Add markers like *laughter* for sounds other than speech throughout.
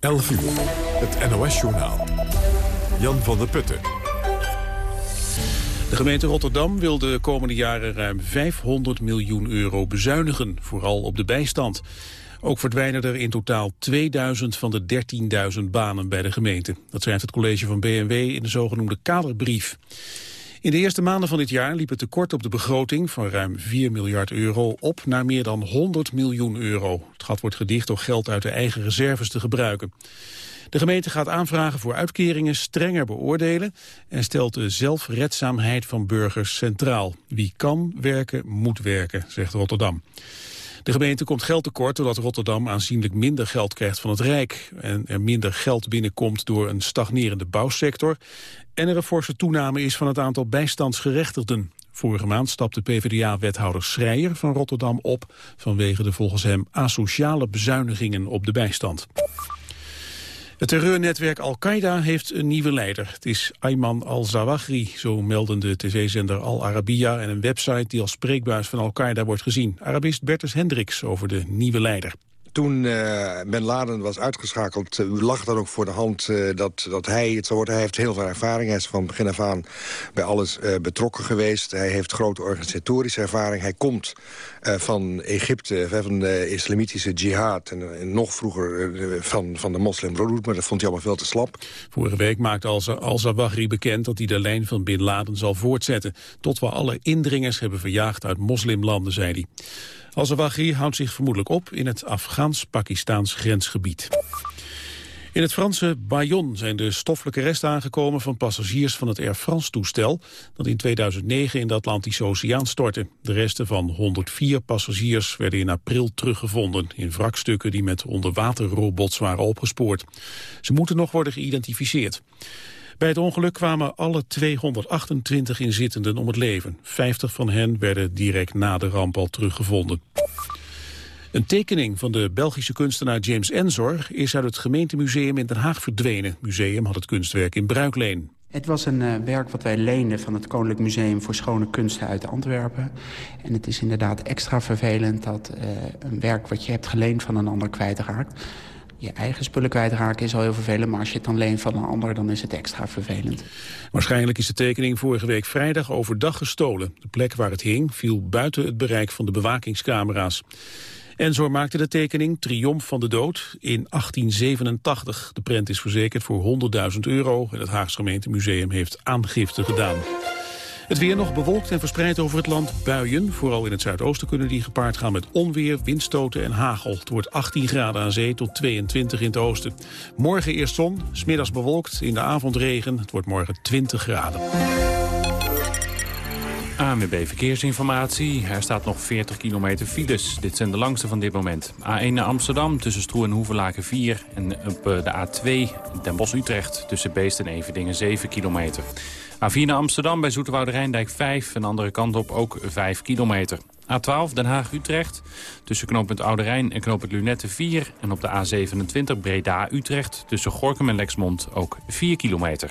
11 uur, het NOS-journaal. Jan van der Putten. De gemeente Rotterdam wil de komende jaren ruim 500 miljoen euro bezuinigen, vooral op de bijstand. Ook verdwijnen er in totaal 2000 van de 13.000 banen bij de gemeente. Dat schrijft het college van BMW in de zogenoemde kaderbrief. In de eerste maanden van dit jaar liep het tekort op de begroting van ruim 4 miljard euro op naar meer dan 100 miljoen euro. Het gat wordt gedicht door geld uit de eigen reserves te gebruiken. De gemeente gaat aanvragen voor uitkeringen strenger beoordelen en stelt de zelfredzaamheid van burgers centraal. Wie kan werken, moet werken, zegt Rotterdam. De gemeente komt geld tekort doordat Rotterdam aanzienlijk minder geld krijgt van het Rijk. En er minder geld binnenkomt door een stagnerende bouwsector. En er een forse toename is van het aantal bijstandsgerechtigden. Vorige maand stapte PvdA-wethouder Schreier van Rotterdam op... vanwege de volgens hem asociale bezuinigingen op de bijstand. Het terreurnetwerk Al-Qaeda heeft een nieuwe leider. Het is Ayman al-Zawahri, zo melden de tv-zender Al Arabiya... en een website die als spreekbuis van Al-Qaeda wordt gezien. Arabist Bertus Hendricks over de nieuwe leider. Toen uh, Ben Laden was uitgeschakeld, uh, lag dan ook voor de hand uh, dat, dat hij het zou worden. Hij heeft heel veel ervaring. Hij is van begin af aan bij alles betrokken geweest. Hij heeft grote organisatorische ervaring. Hij komt van Egypte, van de islamitische jihad... en, nog vroeger van, van de moslimbroederhoed, maar dat vond hij allemaal veel te slap. Vorige week maakte al-Zawahri bekend dat hij de lijn van Bin Laden zal voortzetten... tot we alle indringers hebben verjaagd uit moslimlanden, zei hij. Al-Zawahri houdt zich vermoedelijk op in het Afghaans-Pakistaans grensgebied. In het Franse Bayonne zijn de stoffelijke resten aangekomen van passagiers van het Air France-toestel dat in 2009 in de Atlantische Oceaan stortte. De resten van 104 passagiers werden in april teruggevonden in wrakstukken die met onderwaterrobots waren opgespoord. Ze moeten nog worden geïdentificeerd. Bij het ongeluk kwamen alle 228 inzittenden om het leven. 50 van hen werden direct na de ramp al teruggevonden. Een tekening van de Belgische kunstenaar James Enzor is uit het gemeentemuseum in Den Haag verdwenen. Het museum had het kunstwerk in bruikleen. Het was een uh, werk wat wij leenden van het Koninklijk Museum voor Schone Kunsten uit Antwerpen. En het is inderdaad extra vervelend dat uh, een werk wat je hebt geleend van een ander kwijtraakt je eigen spullen kwijtraken is al heel vervelend... maar als je het dan leent van een ander, dan is het extra vervelend. Waarschijnlijk is de tekening vorige week vrijdag overdag gestolen. De plek waar het hing viel buiten het bereik van de bewakingscamera's. Enzor maakte de tekening Triomf van de Dood in 1887. De prent is verzekerd voor 100.000 euro... en het Haagse gemeentemuseum heeft aangifte gedaan. Het weer nog bewolkt en verspreid over het land buien. Vooral in het zuidoosten kunnen die gepaard gaan met onweer, windstoten en hagel. Het wordt 18 graden aan zee tot 22 in het oosten. Morgen eerst zon, smiddags bewolkt, in de avond regen. Het wordt morgen 20 graden. ANWB Verkeersinformatie. Er staat nog 40 kilometer files. Dit zijn de langste van dit moment. A1 naar Amsterdam tussen Stroe en Hoevelaken 4. En op eh, de A2 Den Bosch-Utrecht tussen Beest en Everdingen 7 kilometer. A4 naar Amsterdam bij Zoeterwoude Rijndijk 5 en de andere kant op ook 5 kilometer. A12 Den Haag-Utrecht tussen knooppunt Oude Rijn en knooppunt Lunette 4. En op de A27 Breda-Utrecht tussen Gorkum en Lexmond ook 4 kilometer.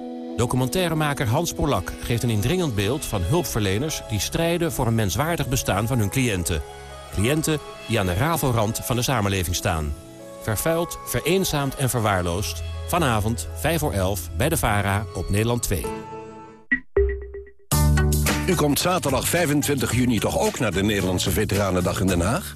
Documentairemaker Hans Polak geeft een indringend beeld van hulpverleners... die strijden voor een menswaardig bestaan van hun cliënten. Cliënten die aan de rafelrand van de samenleving staan. Vervuild, vereenzaamd en verwaarloosd. Vanavond, 5 voor 11, bij de VARA op Nederland 2. U komt zaterdag 25 juni toch ook naar de Nederlandse Veteranendag in Den Haag?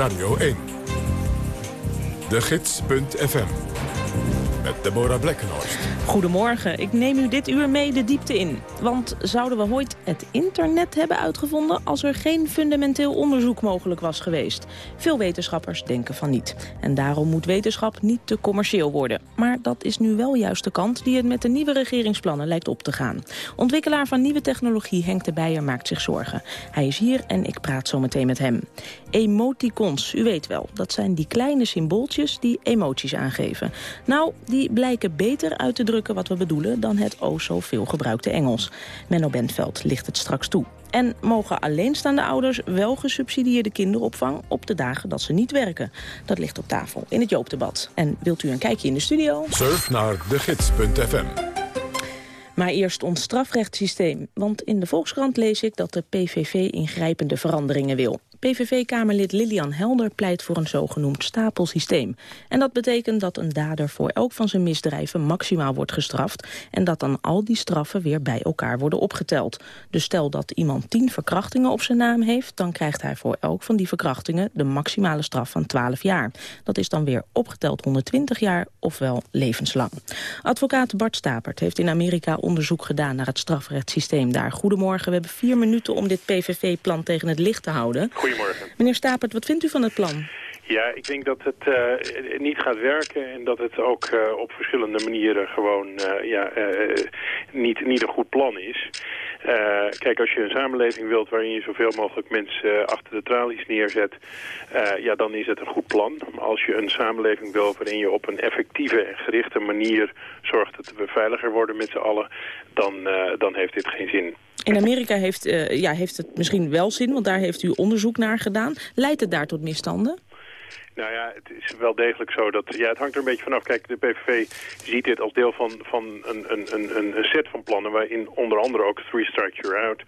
Radio 1. De Gids.fm. Met Deborah Blekkenhorst. Goedemorgen, ik neem u dit uur mee de diepte in. Want zouden we ooit het internet hebben uitgevonden... als er geen fundamenteel onderzoek mogelijk was geweest? Veel wetenschappers denken van niet. En daarom moet wetenschap niet te commercieel worden. Maar dat is nu wel juist de kant die het met de nieuwe regeringsplannen lijkt op te gaan. Ontwikkelaar van nieuwe technologie Henk de Beijer maakt zich zorgen. Hij is hier en ik praat zo meteen met hem. Emoticons, u weet wel, dat zijn die kleine symbooltjes die emoties aangeven. Nou, die blijken beter uit te drukken wat we bedoelen... dan het o zo veel gebruikte Engels. Menno Bentveld ligt het straks toe. En mogen alleenstaande ouders wel gesubsidieerde kinderopvang op de dagen dat ze niet werken? Dat ligt op tafel in het Joopdebat. En wilt u een kijkje in de studio? Surf naar degids.fm. Maar eerst ons strafrechtssysteem. Want in de Volkskrant lees ik dat de PVV ingrijpende veranderingen wil. PVV-kamerlid Lilian Helder pleit voor een zogenoemd stapelsysteem. En dat betekent dat een dader voor elk van zijn misdrijven maximaal wordt gestraft... en dat dan al die straffen weer bij elkaar worden opgeteld. Dus stel dat iemand tien verkrachtingen op zijn naam heeft... dan krijgt hij voor elk van die verkrachtingen de maximale straf van 12 jaar. Dat is dan weer opgeteld 120 jaar, ofwel levenslang. Advocaat Bart Stapert heeft in Amerika onderzoek gedaan... naar het strafrechtssysteem daar. Goedemorgen, we hebben vier minuten om dit PVV-plan tegen het licht te houden. Meneer Stapert, wat vindt u van het plan? Ja, ik denk dat het uh, niet gaat werken en dat het ook uh, op verschillende manieren gewoon uh, ja, niet, niet een goed plan is. kijk, als je een samenleving wilt waarin je zoveel mogelijk mensen achter de tralies neerzet, ja, dan is het een goed plan. Maar als je een samenleving wilt waarin je op een effectieve en gerichte manier zorgt dat we veiliger worden met z'n allen, dan, dan heeft dit geen zin. In Amerika heeft, ja, heeft het misschien wel zin, want daar heeft u onderzoek naar gedaan. Leidt het daar tot misstanden? Nou ja, het is wel degelijk zo dat... Ja, het hangt er een beetje vanaf. Kijk, de PVV ziet dit als deel van, van een, een, een, een set van plannen... waarin onder andere ook three strikes you're out.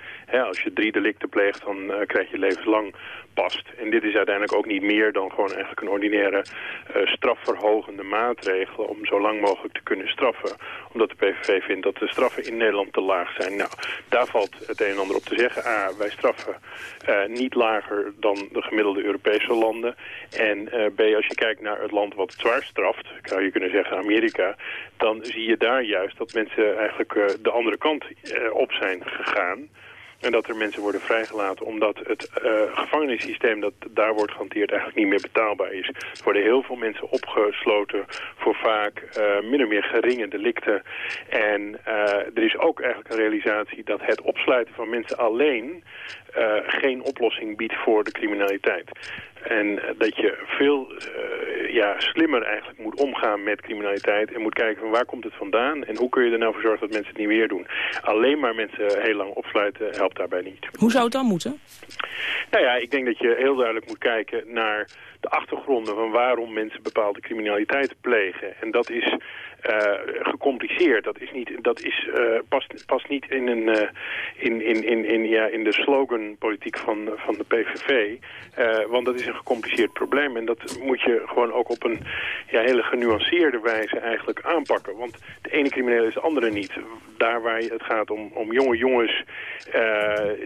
als je drie delicten pleegt, dan uh, krijg je levenslang past. En dit is uiteindelijk ook niet meer dan gewoon eigenlijk een ordinaire uh, strafverhogende maatregel... om zo lang mogelijk te kunnen straffen. Omdat de PVV vindt dat de straffen in Nederland te laag zijn. Nou, daar valt het een en ander op te zeggen. A, wij straffen uh, niet lager dan de gemiddelde Europese landen. En B, als je kijkt naar het land wat zwaar straft, zou je kunnen zeggen Amerika... dan zie je daar juist dat mensen eigenlijk de andere kant op zijn gegaan... En dat er mensen worden vrijgelaten omdat het uh, gevangenissysteem dat daar wordt gehanteerd eigenlijk niet meer betaalbaar is. Er worden heel veel mensen opgesloten voor vaak uh, min of meer geringe delicten. En uh, er is ook eigenlijk een realisatie dat het opsluiten van mensen alleen geen oplossing biedt voor de criminaliteit. En dat je veel ja, slimmer eigenlijk moet omgaan met criminaliteit. En moet kijken van waar komt het vandaan. En hoe kun je er nou voor zorgen dat mensen het niet meer doen. Alleen maar mensen heel lang opsluiten helpt daarbij niet. Hoe zou het dan moeten? Nou ja, ik denk dat je heel duidelijk moet kijken naar de achtergronden van waarom mensen bepaalde criminaliteit plegen. En dat is gecompliceerd. Dat, is niet, dat is, uh, past, past niet in, een, uh, in, in, in, in, ja, in de sloganpolitiek van, van de PVV. want dat is een gecompliceerd probleem. En dat moet je gewoon ook op een ja, hele genuanceerde wijze eigenlijk aanpakken. Want de ene crimineel is de andere niet. Daar waar het gaat om, om jonge jongens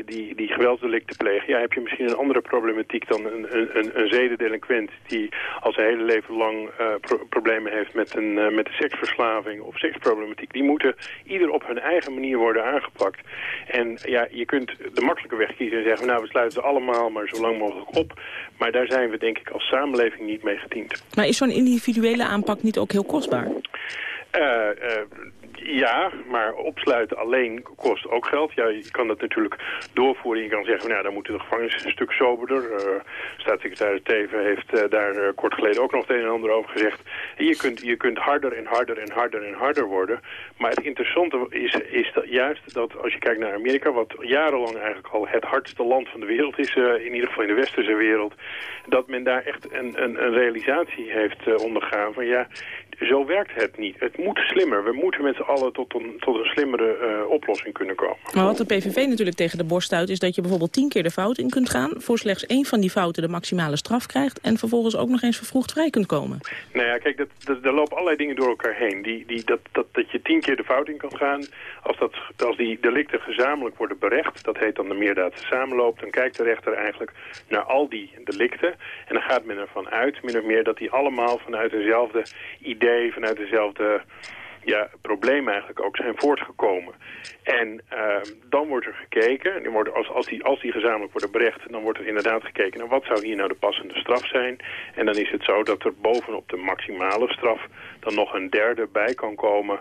die, die geweldsdelicten plegen... Ja, heb je misschien een andere problematiek dan een, een, een zedendelinquent... die al zijn hele leven lang pro problemen heeft met een, met de verslaving of seksproblematiek, die moeten ieder op hun eigen manier worden aangepakt. En ja, je kunt de makkelijke weg kiezen en zeggen, nou we sluiten ze allemaal maar zo lang mogelijk op. Maar daar zijn we denk ik als samenleving niet mee gediend. Maar is zo'n individuele aanpak niet ook heel kostbaar? Uh, uh, Ja, maar opsluiten alleen kost ook geld. Ja, je kan dat natuurlijk doorvoeren. Je kan zeggen, nou, dan moet de gevangenis een stuk soberder. Uh, staatssecretaris Teven heeft uh, daar uh, kort geleden ook nog het een en ander over gezegd. je kunt, je kunt harder en harder en harder en harder worden. Maar het interessante is, is dat juist dat als je kijkt naar Amerika... wat jarenlang eigenlijk al het hardste land van de wereld is... in ieder geval in de westerse wereld... dat men daar echt een, een, een realisatie heeft ondergaan van... ja, zo werkt het niet. Het moet slimmer. We moeten met z'n allen tot een, tot een slimmere uh, oplossing kunnen komen. Maar wat de PVV natuurlijk tegen de borst stuit... is dat je bijvoorbeeld tien keer de fout in kunt gaan... voor slechts één van die fouten de maximale straf krijgt... en vervolgens ook nog eens vervroegd vrij kunt komen. Nou ja, kijk, dat, dat, er lopen allerlei dingen door elkaar heen. Die, die, dat, dat, dat je tien keer de fout in kan gaan... als, dat, als die delicten gezamenlijk worden berecht... dat heet dan de meerdaad samenloop... dan kijkt de rechter eigenlijk naar al die delicten... en dan gaat men ervan uit, min of meer... dat die allemaal vanuit dezelfde idee vanuit dezelfde ja, probleem eigenlijk ook zijn voortgekomen. En uh, dan wordt er gekeken, en wordt, als, als, die, als die gezamenlijk worden berecht... dan wordt er inderdaad gekeken naar wat zou hier nou de passende straf zijn. En dan is het zo dat er bovenop de maximale straf... dan nog een derde bij kan komen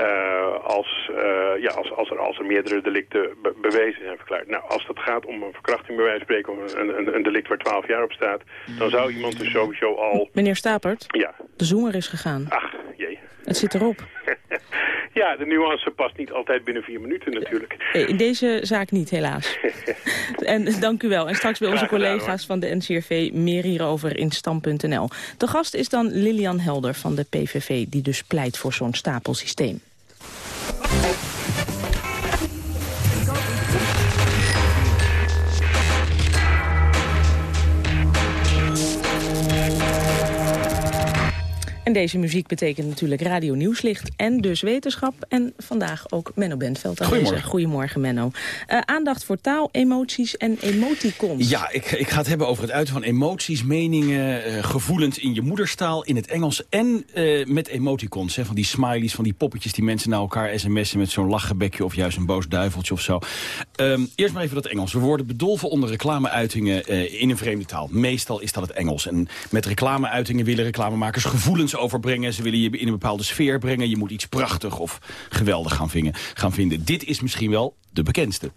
uh, als, uh, ja, als, als, er, als er meerdere delicten be bewezen zijn verklaard. Nou, als het gaat om een verkrachting bij wijze van spreken... of een, een, een delict waar 12 jaar op staat... dan zou iemand dus sowieso al... Meneer Stapert, ja. de zoemer is gegaan. Ach, jee. Het zit erop. *laughs* ja, de nuance past niet altijd binnen vier minuten natuurlijk. In deze zaak niet, helaas. *laughs* en dank u wel. En straks bij onze collega's van de NCRV meer hierover in stam.nl. De gast is dan Lilian Helder van de PVV... die dus pleit voor zo'n stapelsysteem. En deze muziek betekent natuurlijk Radio Nieuwslicht en dus wetenschap. En vandaag ook Menno Bentveld Goedemorgen. Goedemorgen, Menno. Uh, aandacht voor taal, emoties en emoticons. Ja, ik, ik ga het hebben over het uiten van emoties, meningen, uh, gevoelens in je moederstaal, in het Engels. En uh, met emoticons, hè, van die smileys, van die poppetjes die mensen naar elkaar sms'en met zo'n lachgebekje of juist een boos duiveltje of zo. Um, eerst maar even dat Engels. We worden bedolven onder reclameuitingen in een vreemde taal. Meestal is dat het Engels. En met reclameuitingen willen reclamemakers gevoelens overbrengen. Ze willen je in een bepaalde sfeer brengen. Je moet iets prachtig of geweldig gaan, gaan vinden. Dit is misschien wel de bekendste.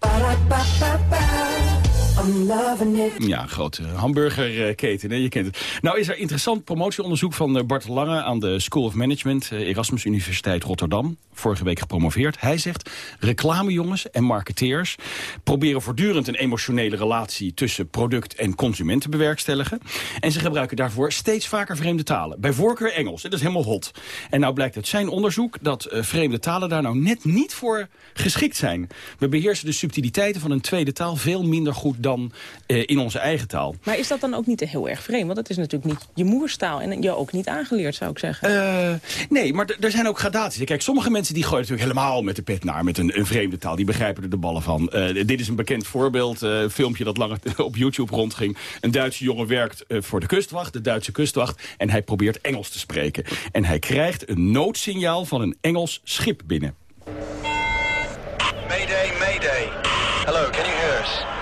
Ja, grote hamburgerketen, je kent het. Nou is er interessant promotieonderzoek van eh, Bart Lange... aan de School of Management, eh, Erasmus Universiteit Rotterdam. Vorige week gepromoveerd. Hij zegt, reclamejongens en marketeers... proberen voortdurend een emotionele relatie... tussen product en consument te bewerkstelligen. En ze gebruiken daarvoor steeds vaker vreemde talen. Bij voorkeur Engels, dat is helemaal hot. En nou blijkt uit zijn onderzoek dat uh, vreemde talen... daar nou net niet voor geschikt zijn. We beheersen de subtiliteiten van een tweede taal veel minder goed dan uh, in onze eigen taal. Maar is dat dan ook niet heel erg vreemd? Want dat is natuurlijk niet je moerstaal en je ook niet aangeleerd, zou ik zeggen. Uh, nee, maar er zijn ook gradaties. Kijk, sommige mensen die gooien natuurlijk helemaal met de pet naar... met een, een vreemde taal, die begrijpen er de ballen van. Uh, dit is een bekend voorbeeld, een filmpje dat lang *laughs* op YouTube rondging. Een Duitse jongen werkt voor de kustwacht, de Duitse kustwacht... en hij probeert Engels te spreken. En hij krijgt een noodsignaal van een Engels schip binnen.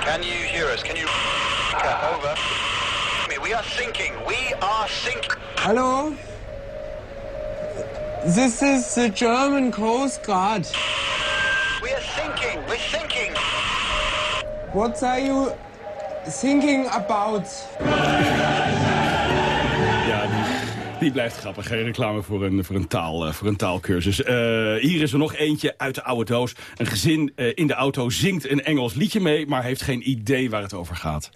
Can you hear us? Can you? Over. We are sinking. We are sinking. Hello? This is the German Coast Guard. We are sinking. We're sinking. What are you thinking about? *laughs* Die blijft grappig. Geen reclame voor een, voor een, taal, uh, voor een taalkursus. Uh, hier is er nog eentje uit de oude doos. Een gezin uh, in de auto zingt een Engels liedje mee... maar heeft geen idee waar het over gaat.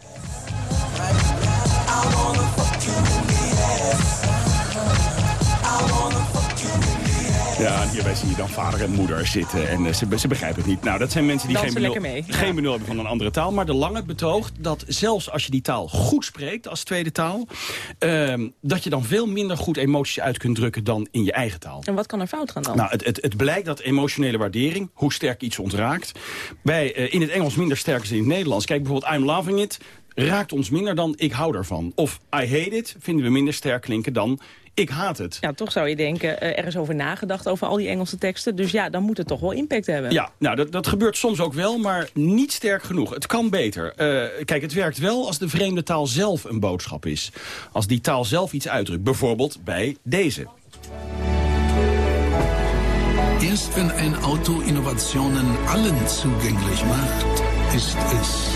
Ja, en hierbij zie je dan vader en moeder zitten en uh, ze, ze begrijpen het niet. Nou, dat zijn mensen die geen benul, mee, ja. geen benul hebben van een andere taal. Maar de Lange betoogt dat zelfs als je die taal goed spreekt als tweede taal... Uh, dat je dan veel minder goed emoties uit kunt drukken dan in je eigen taal. En wat kan er fout gaan dan? Nou, het, het, het blijkt dat emotionele waardering, hoe sterk iets ontraakt... bij uh, in het Engels minder sterk is dan in het Nederlands. Kijk bijvoorbeeld I'm Loving It raakt ons minder dan ik hou ervan. Of I hate it vinden we minder sterk klinken dan ik haat het. Ja, toch zou je denken, uh, er is over nagedacht over al die Engelse teksten. Dus ja, dan moet het toch wel impact hebben. Ja, nou, dat, dat gebeurt soms ook wel, maar niet sterk genoeg. Het kan beter. Uh, kijk, het werkt wel als de vreemde taal zelf een boodschap is. Als die taal zelf iets uitdrukt. Bijvoorbeeld bij deze. Erst wenn ein Auto Innovationen allen zugänglich macht, ist es das Auto.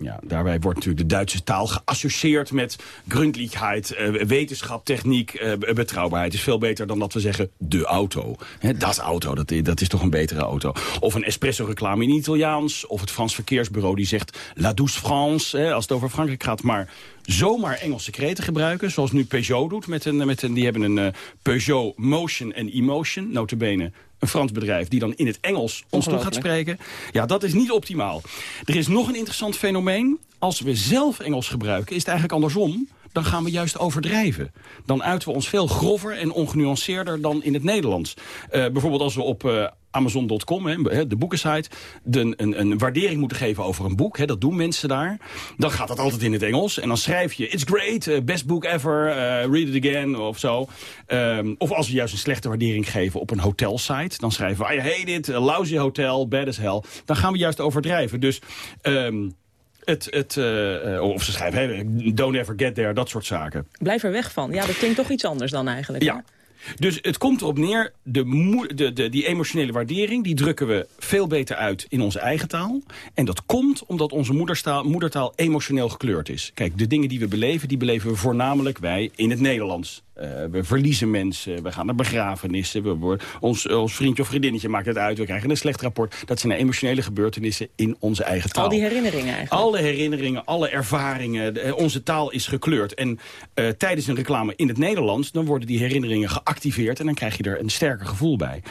Ja, daarbij wordt natuurlijk de Duitse taal geassocieerd met gründlichheid, eh, wetenschap, techniek, eh, betrouwbaarheid. is veel beter dan dat we zeggen de auto. Hè, dat auto, dat, dat is toch een betere auto. Of een espresso-reclame in Italiaans, of het Frans Verkeersbureau die zegt La douce France, als het over Frankrijk gaat. Maar zomaar Engelse kreten gebruiken, zoals nu Peugeot doet. Met een, met een, die hebben een uh, Peugeot Motion en Emotion, notabene een Frans bedrijf die dan in het Engels ons toe gaat spreken. Ja, dat is niet optimaal. Er is nog een interessant fenomeen. Als we zelf Engels gebruiken, is het eigenlijk andersom dan gaan we juist overdrijven. Dan uiten we ons veel grover en ongenuanceerder dan in het Nederlands. Uh, bijvoorbeeld als we op uh, Amazon.com, de boekensite, de, een, een, waardering moeten geven over een boek. Hè, dat doen mensen daar. Dan gaat dat altijd in het Engels. En dan schrijf je, it's great, uh, best book ever, read it again, of zo. Of als we juist een slechte waardering geven op een hotelsite. Dan schrijven we, I hate it, lousy hotel, bad as hell. Dan gaan we juist overdrijven. Dus... Um, het, het, uh, of ze schrijven, hey, don't ever get there, dat soort zaken. Blijf er weg van. Ja, dat klinkt toch iets anders dan eigenlijk. Ja. Dus het komt erop neer, de, de, de, die emotionele waardering... die drukken we veel beter uit in onze eigen taal. En dat komt omdat onze moedertaal, moedertaal emotioneel gekleurd is. Kijk, de dingen die we beleven, die beleven we voornamelijk wij in het Nederlands. Uh, we verliezen mensen, we gaan naar begrafenissen. We worden, ons, ons vriendje of vriendinnetje maakt het uit. We krijgen een slecht rapport. Dat zijn emotionele gebeurtenissen in onze eigen taal. Al die herinneringen eigenlijk. Alle herinneringen, alle ervaringen. De, onze taal is gekleurd. En uh, tijdens een reclame in het Nederlands... dan worden die herinneringen geactiveerd... en dan krijg je er een sterker gevoel bij.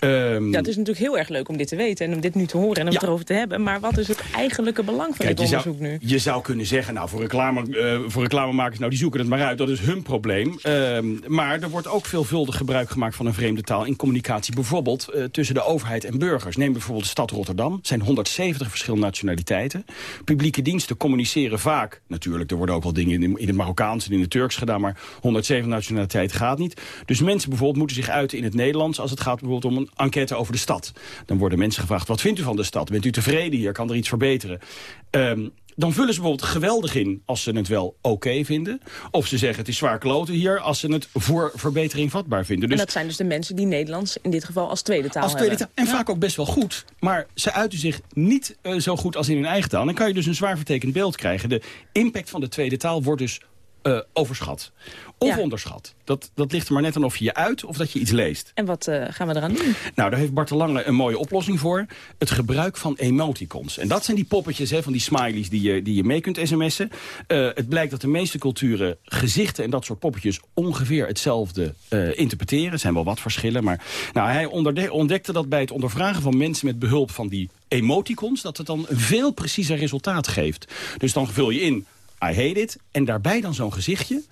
Um, ja, het is natuurlijk heel erg leuk om dit te weten... en om dit nu te horen en om ja. het erover te hebben. Maar wat is het eigenlijke belang van Kijk, dit onderzoek zou, nu? Je zou kunnen zeggen, nou, voor, reclame, uh, voor reclamemakers... nou, die zoeken het maar uit, dat is hun probleem. Um, maar er wordt ook veelvuldig gebruik gemaakt van een vreemde taal... in communicatie bijvoorbeeld uh, tussen de overheid en burgers. Neem bijvoorbeeld de stad Rotterdam. Het zijn 170 verschillende nationaliteiten. Publieke diensten communiceren vaak... natuurlijk, er worden ook wel dingen in, het Marokkaans en in het Turks gedaan... maar 170 nationaliteiten gaat niet. Dus mensen bijvoorbeeld moeten zich uiten in het Nederlands... als het gaat bijvoorbeeld om een enquête over de stad. Dan worden mensen gevraagd, wat vindt u van de stad? Bent u tevreden hier? Kan er iets verbeteren? Um, dan vullen ze bijvoorbeeld geweldig in als ze het wel oké okay vinden. Of ze zeggen het is zwaar kloten hier als ze het voor verbetering vatbaar vinden. Dus, en dat zijn dus de mensen die Nederlands in dit geval als tweede taal als tweede taal. En ja. vaak ook best wel goed. Maar ze uiten zich niet uh, zo goed als in hun eigen taal. Dan kan je dus een zwaar vertekend beeld krijgen. De impact van de tweede taal wordt dus uh, overschat. Of ja. onderschat. Dat, dat ligt er maar net aan of je je uit of dat je iets leest. En wat uh, gaan we eraan doen? Nou, daar heeft Bart de Lange een mooie oplossing voor. Het gebruik van emoticons. En dat zijn die poppetjes, hè, van die smileys die je, die je mee kunt sms'en. Uh, het blijkt dat de meeste culturen gezichten en dat soort poppetjes ongeveer hetzelfde interpreteren. Er zijn wel wat verschillen, maar nou, hij ontdekte dat bij het ondervragen van mensen met behulp van die emoticons, dat het dan een veel preciezer resultaat geeft. Dus dan vul je in hate it. En daarbij dan zo'n gezichtje.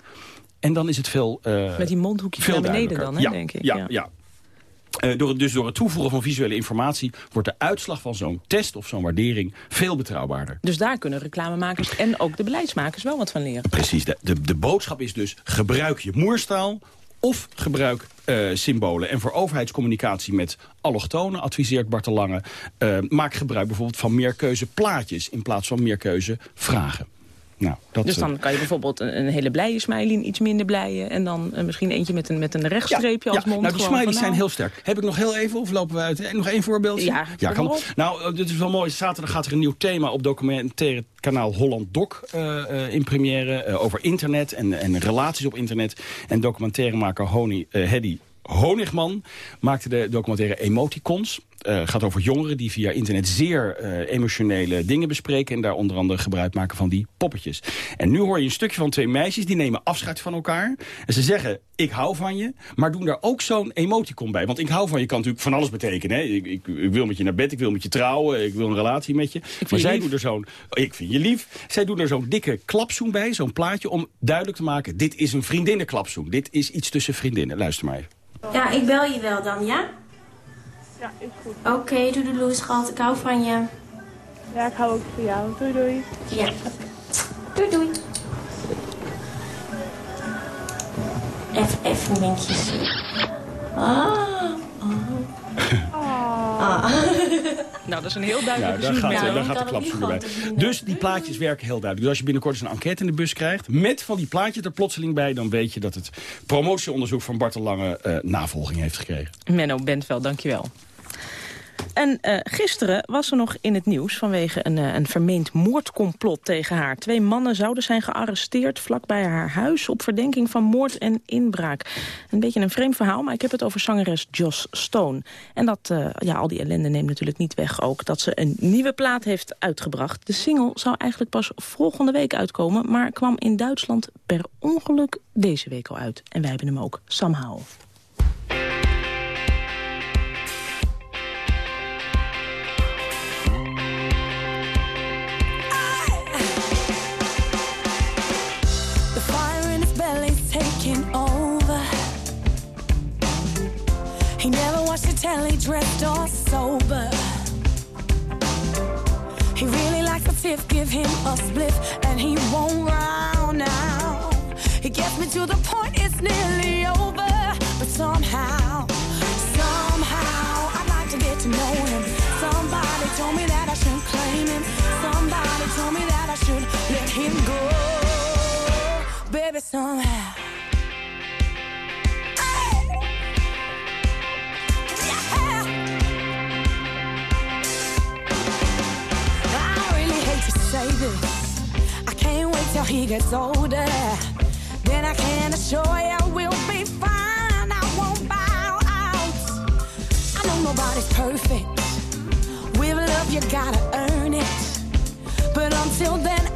En dan is het veel uh, Met die mondhoekjes naar beneden dan, hè, ja, denk ik. Ja, ja. ja. Uh, door, dus door het toevoegen van visuele informatie... wordt de uitslag van zo'n test of zo'n waardering veel betrouwbaarder. Dus daar kunnen reclamemakers en ook de beleidsmakers wel wat van leren. Precies. De, de, de boodschap is dus gebruik je moerstaal of gebruik uh, symbolen. En voor overheidscommunicatie met allochtonen adviseert Bart de Lange... Uh, maak gebruik bijvoorbeeld van meerkeuze plaatjes... in plaats van meerkeuze vragen. Nou, dat, dus dan kan je bijvoorbeeld een, een hele blije smiley, een iets minder blije... en dan uh, misschien eentje met een, met een rechtstreepje ja, als ja. mond. Nou, die smileys zijn heel sterk. Heb ik nog heel even, of lopen we uit? Nog één voorbeeldje? Ja, ja kan Nou, dit is wel mooi. Zaterdag gaat er een nieuw thema op documentaire kanaal Holland Doc uh, uh, in première... Over internet en, en relaties op internet. En documentairemaker Hedy Honigman maakte de documentaire Emoticons. Uh, gaat over jongeren die via internet zeer uh, emotionele dingen bespreken... en daar onder andere gebruik maken van die poppetjes. En nu hoor je een stukje van twee meisjes, die nemen afscheid van elkaar. En ze zeggen, ik hou van je, maar doen daar ook zo'n emoticon bij. Want ik hou van je kan natuurlijk van alles betekenen. Hè? Ik, ik, ik, wil met je naar bed, ik wil met je trouwen, ik wil een relatie met je. Maar zij doen er zo'n, ik vind je lief, zij doen er zo'n dikke klapzoen bij, zo'n plaatje... om duidelijk te maken, dit is een vriendinnenklapzoen. Dit is iets tussen vriendinnen. Luister maar even. Ja, ik bel je wel dan, ja? Ja, is goed. Oké, okay, doei doei, schat. Ik hou van je. Ja, ik hou ook van jou. Doei doei. Ja. Doei doei. Even, even momentjes. Ah. Oh. Oh. ah. *laughs* Nou, dat is een heel duidelijke Ja, daar gaat, zoekmethode. daar gaat de klapschoen bij. Dus die plaatjes werken heel duidelijk. Dus als je binnenkort eens een enquête in de bus krijgt... met van die plaatjes er plotseling bij... dan weet je dat het promotieonderzoek van Bart de Lange eh, navolging heeft gekregen. Menno Bentveld, dankjewel. En eh, gisteren was er nog in het nieuws vanwege een, eh, een vermeend moordcomplot tegen haar. Twee mannen zouden zijn gearresteerd vlakbij haar huis... op verdenking van moord en inbraak. Een beetje een vreemd verhaal, maar ik heb het over zangeres Joss Stone. En dat, eh, ja, al die ellende neemt natuurlijk niet weg ook... dat ze een nieuwe plaat heeft uitgebracht. De single zou eigenlijk pas volgende week uitkomen... maar kwam in Duitsland per ongeluk deze week al uit. En wij hebben hem ook, somehow. He never watched the telly, dressed or sober. He really likes a tiff, give him a spliff, and he won't round now. He gets me to the point, it's nearly over. But somehow, till he gets older. Then I can assure you we'll be fine. I won't bow out. I know nobody's perfect. With love, you gotta earn it. But until then,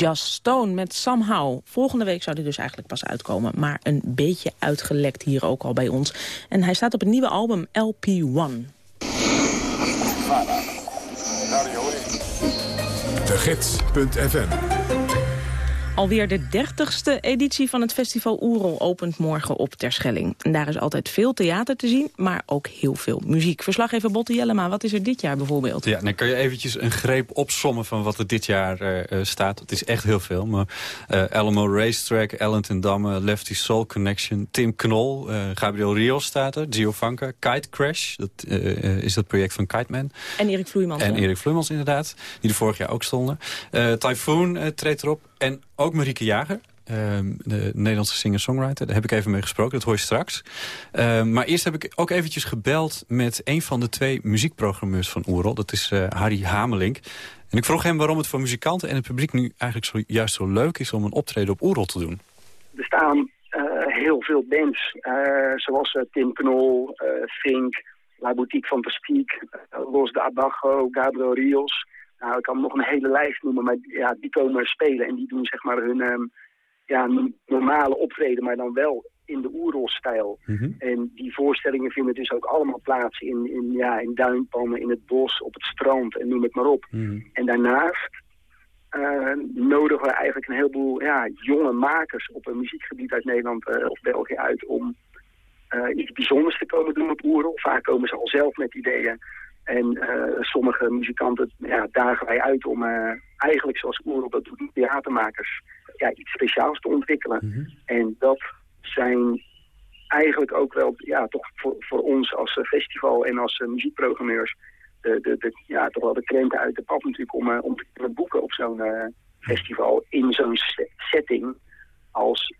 Just Stone met Somehow. Volgende week zou die dus eigenlijk pas uitkomen. Maar een beetje uitgelekt hier ook al bij ons. En hij staat op het nieuwe album LP1. De Alweer de dertigste editie van het festival Oerol opent morgen op Terschelling. En daar is altijd veel theater te zien, maar ook heel veel muziek. Verslaggever Botte Jellema, wat is er dit jaar bijvoorbeeld? Ja, dan kan je eventjes een greep opsommen van wat er dit jaar eh, eh, staat. Het is echt heel veel. Maar eh Alamo Racetrack, Ellington Damme, Lefty Soul Connection, Tim Knol, Gabriel Rios staat er, Giovanka, Kite Crash, dat is dat project van Kite Man. En Erik Vloeimans. En? Erik Vlummels inderdaad, die er vorig jaar ook stonden. Typhoon treedt erop. En ook Marieke Jager. ehm, de Nederlandse singer-songwriter. Daar heb ik even mee gesproken, dat hoor je straks. Ehm, maar eerst heb ik ook eventjes gebeld met een van de twee muziekprogrammeurs van Oerol. Dat is eh, Harry Hamelink. En ik vroeg hem waarom het voor muzikanten en het publiek nu eigenlijk zo, juist zo leuk is om een optreden op Oerol te doen. Er staan eh, heel veel bands, eh, zoals Tim Knol, Fink, La Boutique van Los de Abajo, Gabriel Rios. Nou, ik kan nog een hele lijst noemen, maar ja, die komen spelen en die doen zeg maar hun ehm, ja, normale optreden, maar dan wel in de oerolstijl. Mhm. En die voorstellingen vinden dus ook allemaal plaats in, in, ja, in duinpannen, in het bos, op het strand en noem het maar op. En daarnaast eh, nodigen we eigenlijk een heleboel ja, jonge makers op een muziekgebied uit Nederland eh, of België uit om eh, iets bijzonders te komen doen op Oerol. Vaak komen ze al zelf met ideeën. En eh, sommige muzikanten ja, dagen wij uit om eh, eigenlijk zoals Oerol dat doet, theatermakers, ja, iets speciaals te ontwikkelen. En dat zijn eigenlijk ook wel ja, toch voor, voor ons als eh, festival en als muziekprogrammeurs de, de, de, ja, toch wel de krenten uit de pap natuurlijk om, om te kunnen boeken op zo'n festival in zo'n se- setting als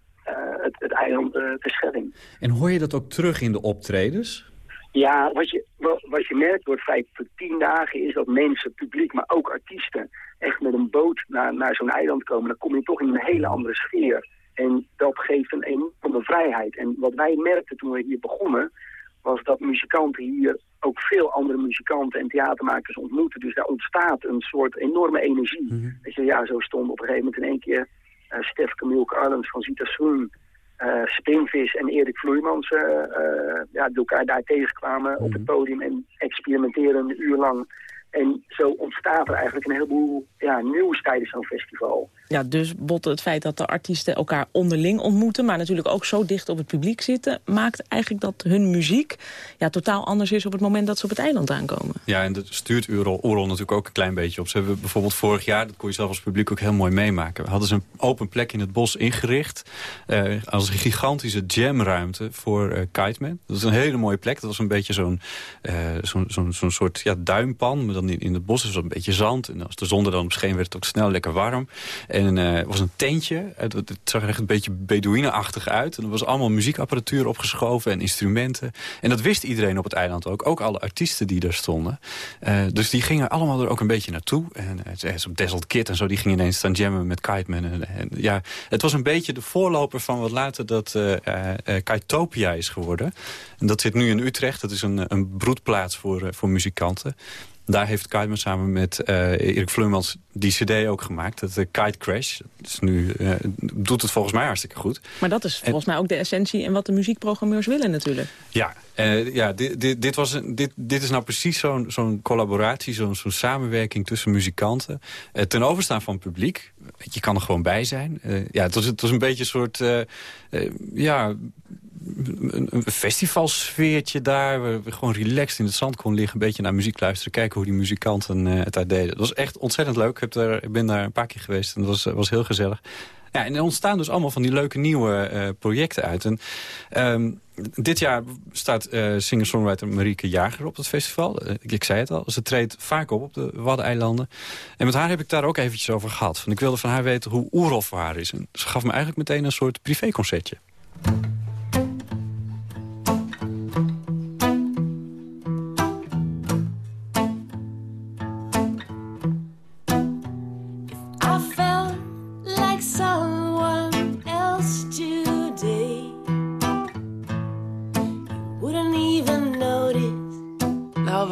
het, het eiland uh, Terschelling. En hoor je dat ook terug in de optredens? Ja, wat je, wa- wat je merkt door het feit dat tien dagen is dat mensen, publiek, maar ook artiesten echt met een boot naar, naar zo'n eiland komen. Dan kom je toch in een hele andere sfeer. En dat geeft een enorme vrijheid. En wat wij merkten toen we hier begonnen, was dat muzikanten hier ook veel andere muzikanten en theatermakers ontmoeten. Dus daar ontstaat een soort enorme energie. Dat je, ja, zo stond op een gegeven moment in één keer eh Stef Camille Carlens van Zita Swoon, eh Spinvis en Erik Vloeimans eh, eh, ja, elkaar daar tegenkwamen op het podium en experimenteren een uur lang. En zo ontstaat er eigenlijk een heleboel ja, nieuws tijdens zo'n festival. Ja, dus botte het feit dat de artiesten elkaar onderling ontmoeten... maar natuurlijk ook zo dicht op het publiek zitten... maakt eigenlijk dat hun muziek ja, totaal anders is op het moment dat ze op het eiland aankomen. Ja, en dat stuurt Oerol natuurlijk ook een klein beetje op. Ze hebben bijvoorbeeld vorig jaar, dat kon je zelf als publiek ook heel mooi meemaken. Hadden ze een open plek in het bos ingericht. eh, als een gigantische jamruimte voor eh Kiteman. Dat is een hele mooie plek. Dat was een beetje zo'n eh, zo'n soort ja, duimpan. Maar dan in, in het bos is het een beetje zand. En als de zon er dan op scheen, werd het ook snel lekker warm. En eh, het was een tentje. Het, het zag er echt een beetje Bedouine-achtig uit. En er was allemaal muziekapparatuur opgeschoven en instrumenten. En dat wist iedereen op het eiland ook. Ook alle artiesten die er stonden. Eh, dus die gingen allemaal er ook een beetje naartoe. En uh, zo'n Dazzled Kid en zo, die gingen ineens staan jammen met Kiteman. En, ja, het was een beetje de voorloper van wat later dat Kitopia is geworden. En dat zit nu in Utrecht. Dat is een, een broedplaats voor, voor muzikanten. Daar heeft Kiteman samen met uh, Erik Vleumans die cd ook gemaakt. Het uh, Kite Crash. Dus nu uh, doet het volgens mij hartstikke goed. Maar dat is volgens en, mij ook de essentie en wat de muziekprogrammeurs willen natuurlijk. Ja, ja dit, dit, dit, was dit, dit is nou precies zo'n zo'n collaboratie, zo'n zo'n samenwerking tussen muzikanten. ten overstaan van het publiek. Je kan er gewoon bij zijn. ja, het was, het was een beetje een soort... ja, een, een festivalsfeertje daar. Waar we gewoon relaxed in het zand konden liggen. Een beetje naar muziek luisteren. Kijken hoe die muzikanten uh, het daar deden. Dat was echt ontzettend leuk. Ik, heb ik ben daar een paar keer geweest. En dat was, was heel gezellig. Ja, en er ontstaan dus allemaal van die leuke nieuwe uh, projecten uit. En, um, dit jaar staat singer-songwriter Marieke Jager op het festival. Ik, zei het al, ze treedt vaak op op de Waddeneilanden. En met haar heb ik daar ook eventjes over gehad. Want ik wilde van haar weten hoe Oerol voor haar is. En ze gaf me eigenlijk meteen een soort privéconcertje.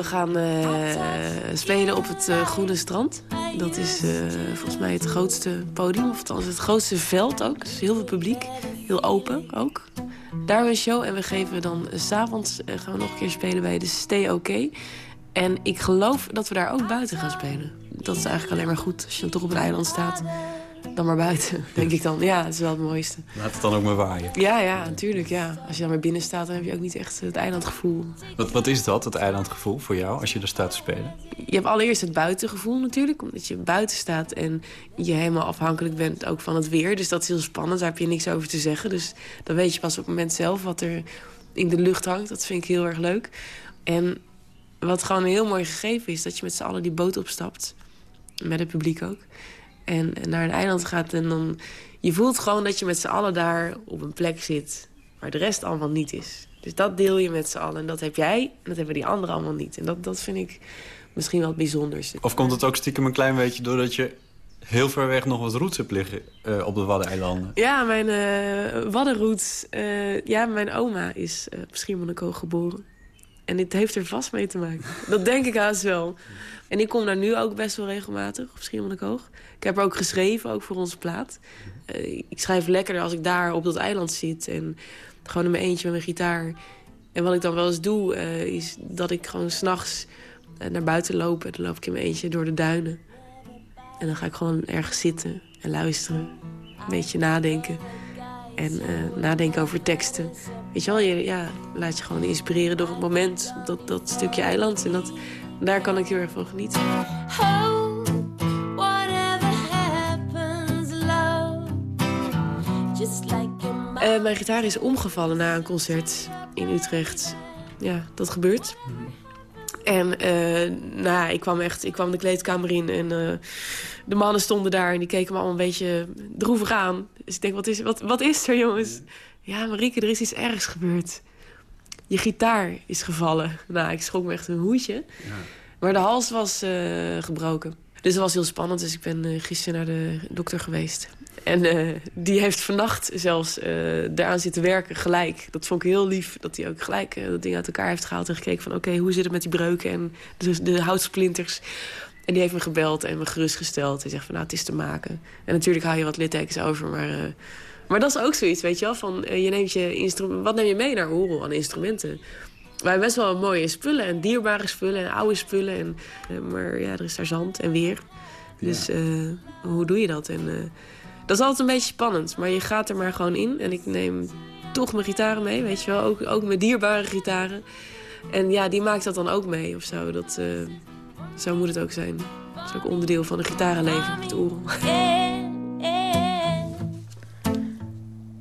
Gaan uh, spelen op het uh, Groene Strand. Dat is uh, volgens mij het grootste podium, of althans het grootste veld ook. Dus heel veel publiek, heel open ook. Daar hebben we een show en we geven dan s'avonds gaan we nog een keer spelen bij de Stay OK. En ik geloof dat we daar ook buiten gaan spelen. Dat is eigenlijk alleen maar goed als je dan toch op een eiland staat. Dan maar buiten, denk ik dan. Ja, het is wel het mooiste. Laat het dan ook maar waaien. Ja, ja, natuurlijk. Ja. Als je dan maar binnen staat, dan heb je ook niet echt het eilandgevoel. Wat, wat is dat, het eilandgevoel voor jou, als je er staat te spelen? Je hebt allereerst het buitengevoel natuurlijk. Omdat je buiten staat en je helemaal afhankelijk bent ook van het weer. Dus dat is heel spannend, daar heb je niks over te zeggen. Dus dan weet je pas op het moment zelf wat er in de lucht hangt. Dat vind ik heel erg leuk. En wat gewoon een heel mooi gegeven is... dat je met z'n allen die boot opstapt. Met het publiek ook. En naar een eiland gaat en dan... Je voelt gewoon dat je met z'n allen daar op een plek zit... waar de rest allemaal niet is. Dus dat deel je met z'n allen. En dat heb jij en dat hebben die anderen allemaal niet. En dat, dat vind ik misschien wel het bijzonderste. Of komt het ook stiekem een klein beetje doordat je heel ver weg nog wat roots hebt liggen uh, op de Waddeneilanden? Ja, mijn uh, Waddenroots... Uh, ja, mijn oma is uh, op Schiermonnikoog geboren. En dit heeft er vast mee te maken. Dat denk ik haast wel. En ik kom daar nu ook best wel regelmatig op Schiermonnikoog. Ik heb er ook geschreven, ook voor onze plaat. Uh, ik schrijf lekkerder als ik daar op dat eiland zit. En Gewoon in mijn eentje met mijn gitaar. En wat ik dan wel eens doe, eh, is dat ik gewoon s'nachts uh, naar buiten loop. En dan loop ik in mijn eentje door de duinen. En dan ga ik gewoon ergens zitten en luisteren. Een beetje nadenken. En nadenken over teksten. Weet je wel, je ja, laat je gewoon inspireren door het moment. Dat, dat stukje eiland. En dat, daar kan ik heel erg van genieten. Uh, mijn gitaar is omgevallen na een concert in Utrecht. Ja, dat gebeurt. En uh, nou, ik kwam echt, ik kwam de kleedkamer in en uh, de mannen stonden daar en die keken me allemaal een beetje droevig aan. Dus ik denk, wat is, wat, wat is er jongens? Ja, Marieke, er is iets ergs gebeurd. Je gitaar is gevallen. Nou, ik schrok me echt een hoedje. Ja. Maar de hals was gebroken. Dus dat was heel spannend. Dus ik ben gisteren naar de dokter geweest. En uh, die heeft vannacht zelfs uh, eraan zitten werken, gelijk. Dat vond ik heel lief, dat hij ook gelijk uh, dat ding uit elkaar heeft gehaald... en gekeken van, oké, okay, hoe zit het met die breuken en de, de houtsplinters. En die heeft me gebeld en me gerustgesteld. Hij zegt van, nou, het is te maken. En natuurlijk haal je wat littekens over, maar... maar dat is ook zoiets, weet je wel, van je neemt je instrument... Wat neem je mee naar Horel aan instrumenten? Wij hebben best wel mooie spullen en dierbare spullen en oude spullen. En, maar ja, er is daar zand en weer. Dus ja. hoe doe je dat? En dat is altijd een beetje spannend, maar je gaat er maar gewoon in. En ik neem toch mijn gitaren mee, weet je wel. Ook, ook mijn dierbare gitaren. En ja, die maakt dat dan ook mee of zo. Dat, uh, zo moet het ook zijn. Dat is ook onderdeel van een gitarenleven, het oerel.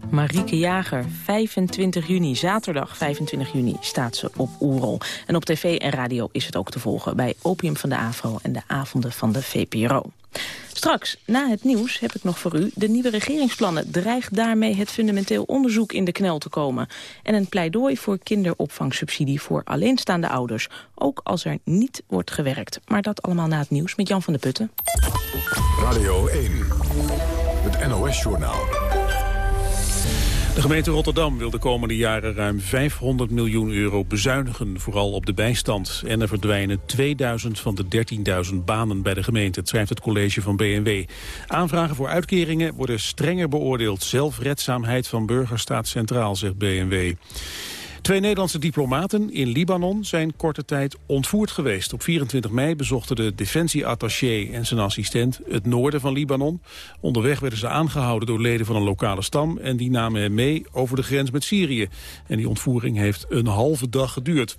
Marieke Jager, 25 juni, zaterdag 25 juni, staat ze op Oerol. En op tv en radio is het ook te volgen bij Opium van de AVRO en de avonden van de VPRO. Straks, na het nieuws, heb ik nog voor u... de nieuwe regeringsplannen dreigt daarmee het fundamenteel onderzoek in de knel te komen. En een pleidooi voor kinderopvangsubsidie voor alleenstaande ouders. Ook als er niet wordt gewerkt. Maar dat allemaal na het nieuws met Jan van de Putten. Radio 1, het NOS-journaal. De gemeente Rotterdam wil de komende jaren ruim 500 miljoen euro bezuinigen, vooral op de bijstand. En er verdwijnen 2000 van de 13.000 banen bij de gemeente, schrijft het college van BNW. Aanvragen voor uitkeringen worden strenger beoordeeld. Zelfredzaamheid van burgers staat centraal, zegt BNW. Twee Nederlandse diplomaten in Libanon zijn korte tijd ontvoerd geweest. Op 24 mei bezochten de defensieattaché en zijn assistent het noorden van Libanon. Onderweg werden ze aangehouden door leden van een lokale stam... en die namen hem mee over de grens met Syrië. En die ontvoering heeft een halve dag geduurd.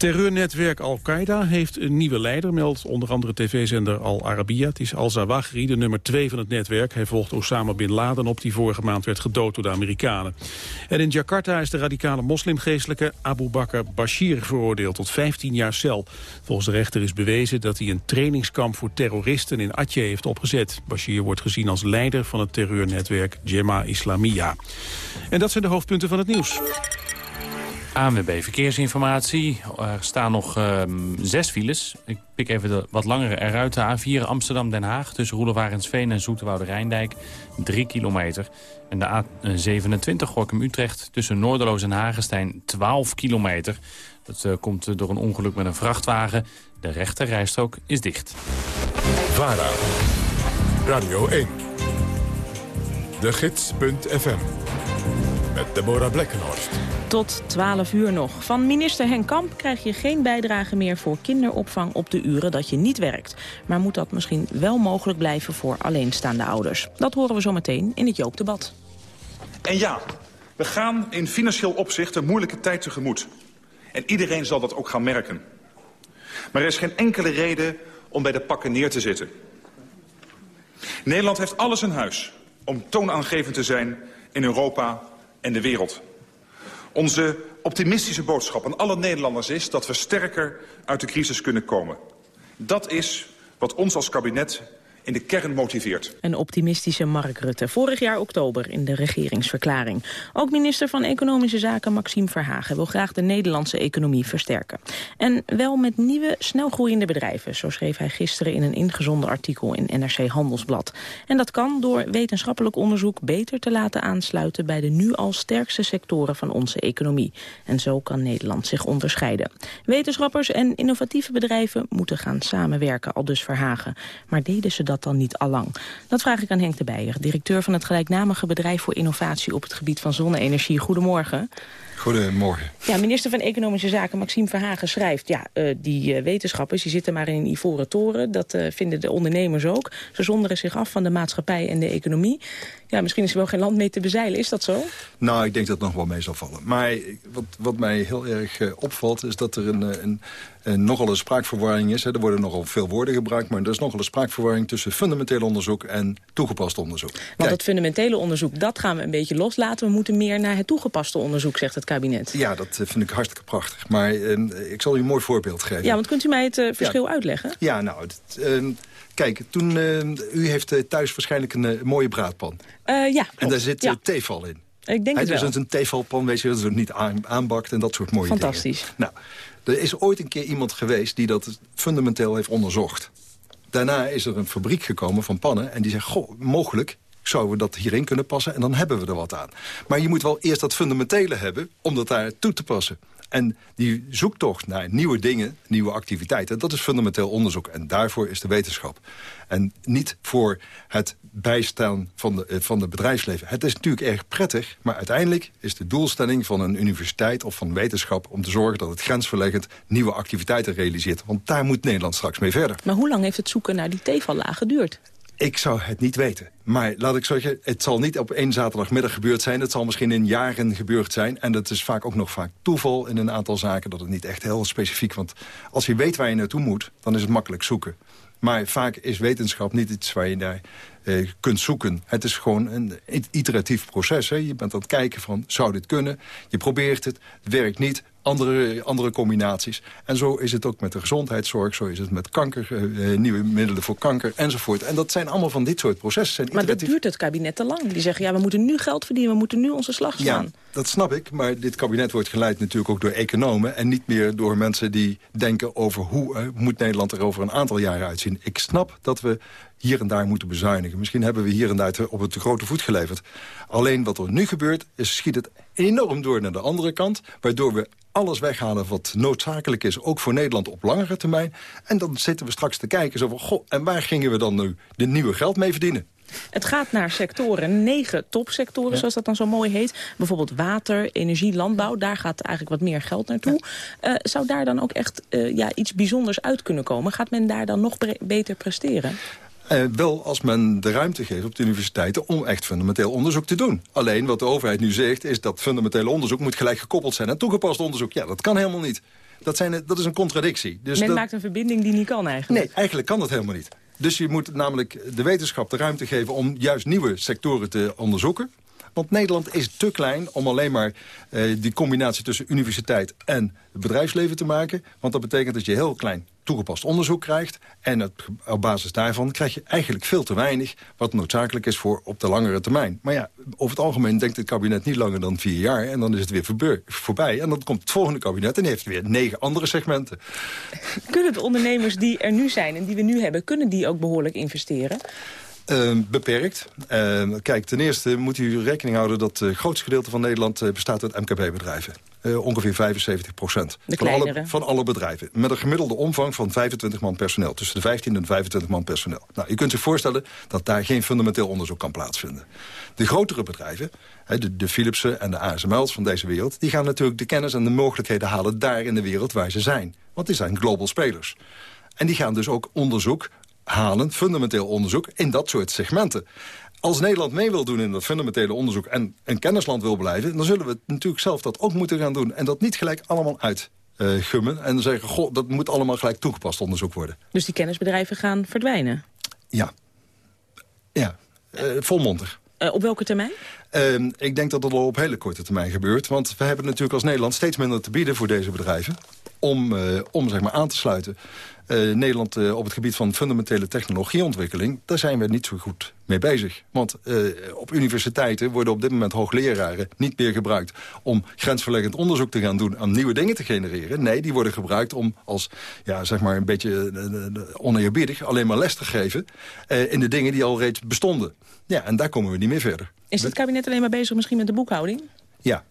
Terreurnetwerk Al-Qaeda heeft een nieuwe leider, meldt onder andere tv-zender Al Arabiya. Het is Al-Zawahri, de nummer twee van het netwerk. Hij volgt Osama Bin Laden op, die vorige maand werd gedood door de Amerikanen. En in Jakarta is de radicale moslimgeestelijke Abu Bakr Bashir veroordeeld tot 15 jaar cel. Volgens de rechter is bewezen dat hij een trainingskamp voor terroristen in Aceh heeft opgezet. Bashir wordt gezien als leider van het terreurnetwerk Jemaah Islamiyah. En dat zijn de hoofdpunten van het nieuws. ANWB Verkeersinformatie. Er staan nog um, zes files. Ik pik even de wat langere eruit. De A4 Amsterdam-Den Haag tussen Roelewarensveen en Zoeterwoude-Rijndijk. 3 kilometer. En de A27 Gorkum-Utrecht tussen Noorderloos en Hagenstein 12 kilometer. Dat uh, komt door een ongeluk met een vrachtwagen. De rechte rijstrook is dicht. VARA. Radio 1. De Gids.fm. Met Deborah Blekkenhorst. Tot 12 uur nog. Van minister Henk Kamp krijg je geen bijdrage meer voor kinderopvang op de uren dat je niet werkt. Maar moet dat misschien wel mogelijk blijven voor alleenstaande ouders? Dat horen we zo meteen in het Joopdebat. En ja, we gaan in financieel opzicht een moeilijke tijd tegemoet. En iedereen zal dat ook gaan merken. Maar er is geen enkele reden om bij de pakken neer te zitten. Nederland heeft alles in huis om toonaangevend te zijn in Europa en de wereld. Onze optimistische boodschap aan alle Nederlanders is dat we sterker uit de crisis kunnen komen. Dat is wat ons als kabinet in de kern motiveert. Een optimistische Mark Rutte. Vorig jaar oktober in de regeringsverklaring. Ook minister van Economische Zaken Maxime Verhagen... wil graag de Nederlandse economie versterken. En wel met nieuwe, snelgroeiende bedrijven. Zo schreef hij gisteren in een ingezonden artikel in NRC Handelsblad. En dat kan door wetenschappelijk onderzoek beter te laten aansluiten... bij de nu al sterkste sectoren van onze economie. En zo kan Nederland zich onderscheiden. Wetenschappers en innovatieve bedrijven moeten gaan samenwerken, al dus Verhagen. Maar deden ze dat dan niet allang? Dat vraag ik aan Henk de Beijer, directeur van het gelijknamige bedrijf voor innovatie op het gebied van zonne-energie. Goedemorgen. Goedemorgen. Ja, minister van Economische Zaken Maxime Verhagen schrijft... ja, uh, die uh, wetenschappers die zitten maar in een ivoren toren. Dat uh, vinden de ondernemers ook. Ze zonderen zich af van de maatschappij en de economie. Ja, misschien is er wel geen land mee te bezeilen. Is dat zo? Nou, ik denk dat het nog wel mee zal vallen. Maar wat, wat mij heel erg opvalt... is dat er een, een, een, nogal een spraakverwarring is. Hè. Er worden nogal veel woorden gebruikt... maar er is nogal een spraakverwarring tussen fundamenteel onderzoek... en toegepast onderzoek. Want Kijk, het fundamentele onderzoek, dat gaan we een beetje loslaten. We moeten meer naar het toegepaste onderzoek, zegt het kabinet. Ja, dat vind ik hartstikke prachtig. Maar uh, ik zal u een mooi voorbeeld geven. Ja, want kunt u mij het uh, verschil ja. uitleggen? Ja, nou, het, uh, kijk, toen, u heeft thuis waarschijnlijk een mooie braadpan. ja, En daar zit ja. in. Ik denk Hij, het wel. Dus een theevalpan, weet je, dat het niet aan, aanbakt en dat soort mooie Fantastisch. dingen. Nou, er is ooit een keer iemand geweest die dat fundamenteel heeft onderzocht. Daarna is er een fabriek gekomen van pannen en die zegt, goh, mogelijk zouden we dat hierin kunnen passen en dan hebben we er wat aan. Maar je moet wel eerst dat fundamentele hebben om dat daar toe te passen. En die zoektocht naar nieuwe dingen, nieuwe activiteiten... dat is fundamenteel onderzoek. En daarvoor is de wetenschap. En niet voor het bijstaan van de, van de bedrijfsleven. Het is natuurlijk erg prettig, maar uiteindelijk is de doelstelling van een universiteit of van wetenschap... om te zorgen dat het grensverleggend nieuwe activiteiten realiseert. Want daar moet Nederland straks mee verder. Maar hoe lang heeft het zoeken naar die tevallaag geduurd? Ik zou het niet weten. Maar laat ik zeggen, het zal niet op één zaterdagmiddag gebeurd zijn. Het zal misschien in jaren gebeurd zijn. En dat is vaak ook nog vaak toeval in een aantal zaken. Dat het niet echt heel specifiek... Want als je weet waar je naartoe moet, dan is het makkelijk zoeken. Maar vaak is wetenschap niet iets waar je naar eh, kunt zoeken. Het is gewoon een iteratief proces. Hè. Je bent aan het kijken van, zou dit kunnen? Je probeert het, het werkt niet. Andere, andere combinaties. En zo is het ook met de gezondheidszorg. Zo is het met kanker, uh, nieuwe middelen voor kanker enzovoort. En dat zijn allemaal van dit soort processen. Zijn maar dat duurt het kabinet te lang. Die zeggen, ja, we moeten nu geld verdienen. We moeten nu onze slag slaan. Ja, dat snap ik. Maar dit kabinet wordt geleid natuurlijk ook door economen. En niet meer door mensen die denken over hoe uh, moet Nederland er over een aantal jaren uitzien. Ik snap dat we hier en daar moeten bezuinigen. Misschien hebben we hier en daar op het te grote voet geleverd. Alleen wat er nu gebeurt, is schiet het enorm door naar de andere kant... waardoor we alles weghalen wat noodzakelijk is, ook voor Nederland op langere termijn. En dan zitten we straks te kijken, zo van, goh, en waar gingen we dan nu de nieuwe geld mee verdienen? Het gaat naar sectoren, negen topsectoren, ja. zoals dat dan zo mooi heet. Bijvoorbeeld water, energie, landbouw. Daar gaat eigenlijk wat meer geld naartoe. Ja. Uh, zou daar dan ook echt uh, ja, iets bijzonders uit kunnen komen? Gaat men daar dan nog beter presteren? Uh, wel als men de ruimte geeft op de universiteiten om echt fundamenteel onderzoek te doen. Alleen wat de overheid nu zegt is dat fundamenteel onderzoek moet gelijk gekoppeld zijn aan toegepast onderzoek. Ja, dat kan helemaal niet. Dat, zijn, dat is een contradictie. Dus men dat... maakt een verbinding die niet kan eigenlijk. Nee, eigenlijk kan dat helemaal niet. Dus je moet namelijk de wetenschap de ruimte geven om juist nieuwe sectoren te onderzoeken. Want Nederland is te klein om alleen maar uh, die combinatie tussen universiteit en het bedrijfsleven te maken. Want dat betekent dat je heel klein toegepast onderzoek krijgt. En het, op basis daarvan krijg je eigenlijk veel te weinig... wat noodzakelijk is voor op de langere termijn. Maar ja, over het algemeen denkt het kabinet niet langer dan vier jaar... en dan is het weer voorbij. En dan komt het volgende kabinet en heeft weer negen andere segmenten. Kunnen de ondernemers die er nu zijn en die we nu hebben... kunnen die ook behoorlijk investeren? Uh, beperkt. Uh, kijk, ten eerste moet u rekening houden dat het grootste gedeelte van Nederland uh, bestaat uit MKB-bedrijven. Uh, ongeveer 75 procent van alle, van alle bedrijven. Met een gemiddelde omvang van 25 man personeel. Tussen de 15 en 25 man personeel. Nou, je kunt zich voorstellen dat daar geen fundamenteel onderzoek kan plaatsvinden. De grotere bedrijven, de, de Philipsen en de ASML's van deze wereld... die gaan natuurlijk de kennis en de mogelijkheden halen daar in de wereld waar ze zijn. Want die zijn global spelers. En die gaan dus ook onderzoek halen, fundamenteel onderzoek, in dat soort segmenten. Als Nederland mee wil doen in dat fundamentele onderzoek... en een kennisland wil blijven, dan zullen we natuurlijk zelf dat ook moeten gaan doen. En dat niet gelijk allemaal uitgummen uh, en zeggen... goh, dat moet allemaal gelijk toegepast onderzoek worden. Dus die kennisbedrijven gaan verdwijnen? Ja. Ja, uh, volmondig. Uh, op welke termijn? Uh, ik denk dat dat al op hele korte termijn gebeurt. Want we hebben natuurlijk als Nederland steeds minder te bieden voor deze bedrijven. Om, uh, om zeg maar, aan te sluiten. Uh, Nederland uh, op het gebied van fundamentele technologieontwikkeling... daar zijn we niet zo goed mee bezig. Want op universiteiten worden op dit moment hoogleraren niet meer gebruikt... om grensverleggend onderzoek te gaan doen, om nieuwe dingen te genereren. Nee, die worden gebruikt om als, ja, zeg maar een beetje oneerbiedig... alleen maar les te geven in de dingen die al reeds bestonden. Ja, en daar komen we niet meer verder. Is het kabinet alleen maar bezig misschien met de boekhouding? Ja,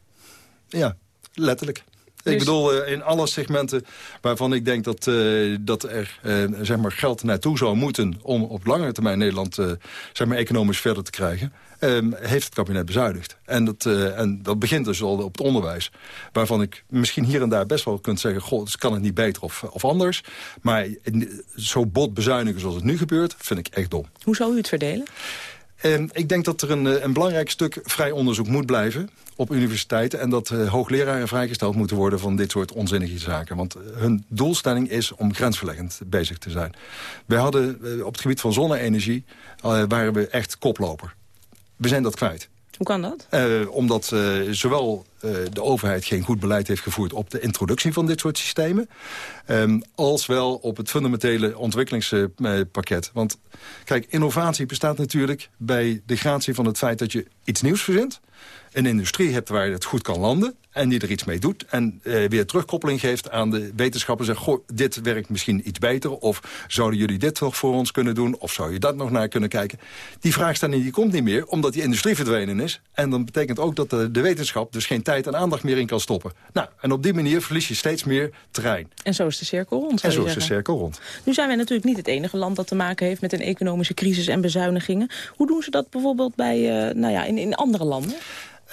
ja letterlijk. Ik bedoel, in alle segmenten waarvan ik denk dat, dat er zeg maar geld naartoe zou moeten... om op lange termijn Nederland zeg maar economisch verder te krijgen... Ehm, heeft het kabinet bezuinigd. En dat, en dat begint dus al op het onderwijs. Waarvan ik misschien hier en daar best wel kunt zeggen... goh, dus kan het niet beter of, of anders. Maar zo bot bezuinigen zoals het nu gebeurt, vind ik echt dom. Hoe zou u het verdelen? Ik denk dat er een, eh, een belangrijk stuk vrij onderzoek moet blijven op universiteiten... en dat uh, hoogleraren vrijgesteld moeten worden van dit soort onzinnige zaken. Want eh, hun doelstelling is om grensverleggend bezig te zijn. Wij hadden op het gebied van zonne-energie... waren we echt koploper. We zijn dat kwijt. Hoe kan dat? omdat zowel uh, de overheid geen goed beleid heeft gevoerd... op de introductie van dit soort systemen. Um, als wel op het fundamentele ontwikkelingspakket. Want kijk, innovatie bestaat natuurlijk bij de gratie van het feit... dat je iets nieuws verzint een industrie hebt waar je het goed kan landen... en die er iets mee doet en uh, weer terugkoppeling geeft aan de wetenschappers... zegt, goh, dit werkt misschien iets beter... of zouden jullie dit nog voor ons kunnen doen... of zou je dat nog naar kunnen kijken. Die vraagstelling die komt niet meer, omdat die industrie verdwenen is. En dat betekent ook dat de, de wetenschap dus geen tijd en aandacht meer in kan stoppen. Nou, en op die manier verlies je steeds meer terrein. En zo is de cirkel rond, En zo is de cirkel rond. Nu zijn wij natuurlijk niet het enige land dat te maken heeft... met een economische crisis en bezuinigingen. Hoe doen ze dat bijvoorbeeld bij, uh, nou ja, in, in andere landen?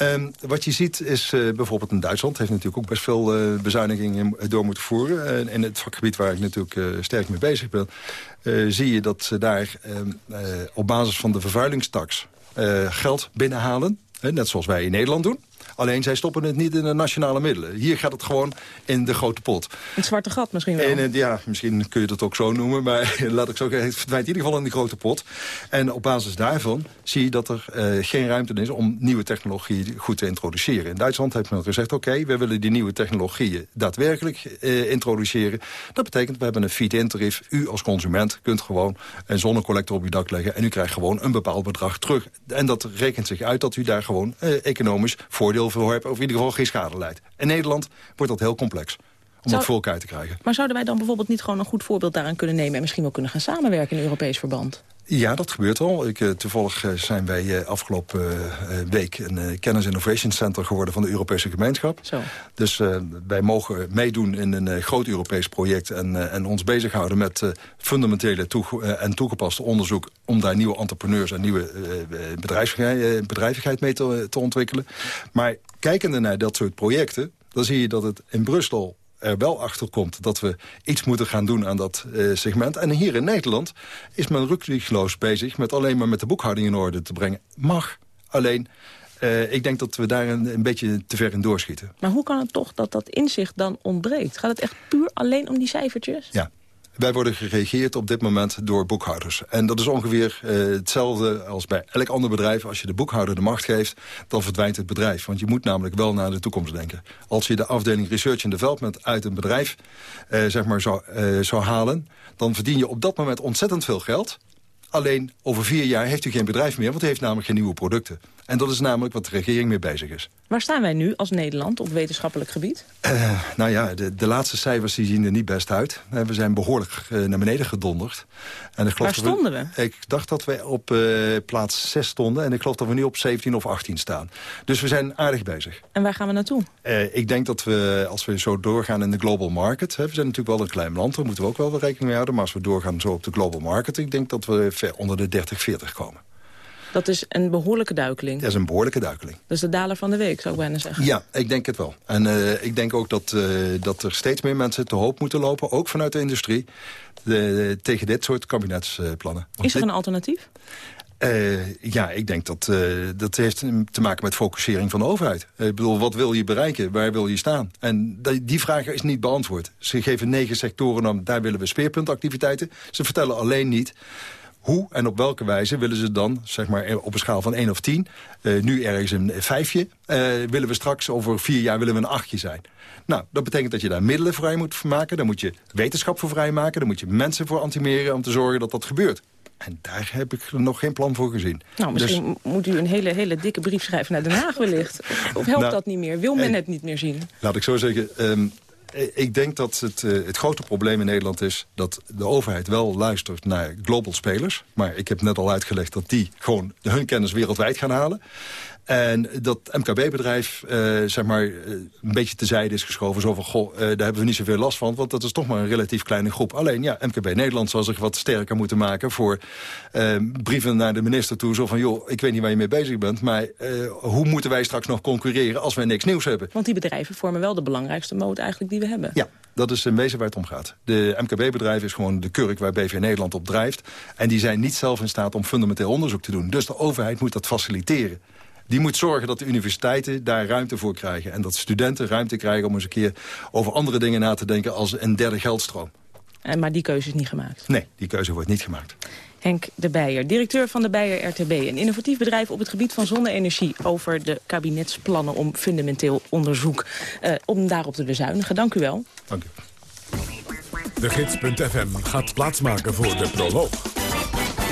Um, wat je ziet is uh, bijvoorbeeld in Duitsland... heeft natuurlijk ook best veel uh, bezuinigingen door moeten voeren. Uh, in het vakgebied waar ik natuurlijk sterk mee bezig ben... zie je dat ze daar ehm, op basis van de vervuilingstaks geld binnenhalen. net zoals wij in Nederland doen. Alleen zij stoppen het niet in de nationale middelen. Hier gaat het gewoon in de grote pot. Een zwarte gat misschien wel? Ja, misschien kun je dat ook zo noemen. Maar *laughs* laat ik zo zeggen, het verdwijnt in ieder geval in die grote pot. En op basis daarvan zie je dat er uh, geen ruimte is om nieuwe technologieën goed te introduceren. In Duitsland heeft men gezegd, oké, okay, we willen die nieuwe technologieën daadwerkelijk uh, introduceren. Dat betekent, we hebben een feed-in tarief. U als consument kunt gewoon een zonnecollector op uw dak leggen... en u krijgt gewoon een bepaald bedrag terug. En dat rekent zich uit dat u daar gewoon uh, economisch voordeel veel of in ieder geval geen schade leidt. In Nederland wordt dat heel complex om Zou... het voor elkaar te krijgen. Maar zouden wij dan bijvoorbeeld niet gewoon een goed voorbeeld daaraan kunnen nemen... en misschien wel kunnen gaan samenwerken in Europees verband? Ja, dat gebeurt al. Ik, uh, toevallig uh, zijn wij uh, afgelopen week een Kennis Innovation Center geworden van de Europese gemeenschap. Zo. Dus wij mogen meedoen in een groot Europees project en, en ons bezighouden met fundamentele en toegepaste onderzoek om daar nieuwe entrepreneurs en nieuwe bedrijvigheid, bedrijvigheid mee te, te ontwikkelen. Maar kijkende naar dat soort projecten, dan zie je dat het in Brussel er wel achter komt dat we iets moeten gaan doen aan dat uh, segment. En hier in Nederland is men ruksigloos bezig met alleen maar met de boekhouding in orde te brengen. Mag, alleen... Uh, ik denk dat we daar een, een, beetje te ver in doorschieten. Maar hoe kan het toch dat dat inzicht dan ontbreekt? Gaat het echt puur alleen om die cijfertjes? Ja, wij worden geregeerd op dit moment door boekhouders. En dat is ongeveer uh, hetzelfde als bij elk ander bedrijf. Als je de boekhouder de macht geeft, dan verdwijnt het bedrijf. Want je moet namelijk wel naar de toekomst denken. Als je de afdeling Research and Development uit een bedrijf uh, zeg maar zou, uh, zou halen... dan verdien je op dat moment ontzettend veel geld. Alleen over vier jaar heeft u geen bedrijf meer, want u heeft namelijk geen nieuwe producten. En dat is namelijk wat de regering mee bezig is. Waar staan wij nu als Nederland op wetenschappelijk gebied? Uh, nou ja, de, de, laatste cijfers die zien er niet best uit. Uh, we zijn behoorlijk uh, naar beneden gedonderd. En ik Waar stonden we, we, Ik dacht dat we op plaats 6 stonden. En ik geloof dat we nu op 17 of 18 staan. Dus we zijn aardig bezig. En waar gaan we naartoe? ik denk dat we, als we zo doorgaan in de global market... Hè, we zijn natuurlijk wel een klein land, daar moeten we ook wel rekening mee houden. Maar als we doorgaan zo op de global market... ik denk dat we ver onder de 30, 40 komen. Dat is een behoorlijke duikeling. Dat is een behoorlijke duikeling. Dat is de daler van de week, zou ik bijna zeggen. Ja, ik denk het wel. En uh, ik denk ook dat, uh, dat er steeds meer mensen te hoop moeten lopen, ook vanuit de industrie, de, tegen dit soort kabinetsplannen. is er een alternatief? Uh, ja, ik denk dat uh, dat heeft te maken met focusering van de overheid. ik bedoel, wat wil je bereiken? Waar wil je staan? En die, die vraag is niet beantwoord. Ze geven negen sectoren aan, daar willen we speerpuntactiviteiten. Ze vertellen alleen niet hoe en op welke wijze willen ze dan, zeg maar op een schaal van 1 of 10... Uh, nu ergens een vijfje, uh, willen we straks over vier jaar willen we een achtje zijn. Nou, dat betekent dat je daar middelen vrij moet maken. Daar moet je wetenschap voor vrijmaken. Daar moet je mensen voor antimeren om te zorgen dat dat gebeurt. En daar heb ik nog geen plan voor gezien. Nou, misschien dus... moet u een hele, hele dikke brief schrijven naar Den Haag wellicht. Of helpt nou, dat niet meer? Wil men het niet meer zien? Laat ik zo zeggen... Um, ik denk dat het, uh, het grote probleem in Nederland is... dat de overheid wel luistert naar global spelers. Maar ik heb net al uitgelegd dat die gewoon hun kennis wereldwijd gaan halen. En dat MKB-bedrijf uh, zeg maar, uh, een beetje tezijde is geschoven. Zo van, goh, uh, daar hebben we niet zoveel last van. Want dat is toch maar een relatief kleine groep. Alleen, ja, MKB Nederland zal zich wat sterker moeten maken... voor brieven naar de minister toe. Zo van, joh, ik weet niet waar je mee bezig bent... maar hoe moeten wij straks nog concurreren als wij niks nieuws hebben? Want die bedrijven vormen wel de belangrijkste moot eigenlijk die we hebben. Ja, dat is in wezen waar het om gaat. De MKB-bedrijf is gewoon de kurk waar BV Nederland op drijft. En die zijn niet zelf in staat om fundamenteel onderzoek te doen. Dus de overheid moet dat faciliteren. Die moet zorgen dat de universiteiten daar ruimte voor krijgen. En dat studenten ruimte krijgen om eens een keer over andere dingen na te denken... als een derde geldstroom. En, maar die keuze is niet gemaakt? Nee, die keuze wordt niet gemaakt. Henk de Beijer, directeur van de Beijer RTB. Een innovatief bedrijf op het gebied van zonne-energie... over de kabinetsplannen om fundamenteel onderzoek... Uh, om daarop te bezuinigen. Dank u wel. Dank u. De Gids.fm gaat plaatsmaken voor de proloog.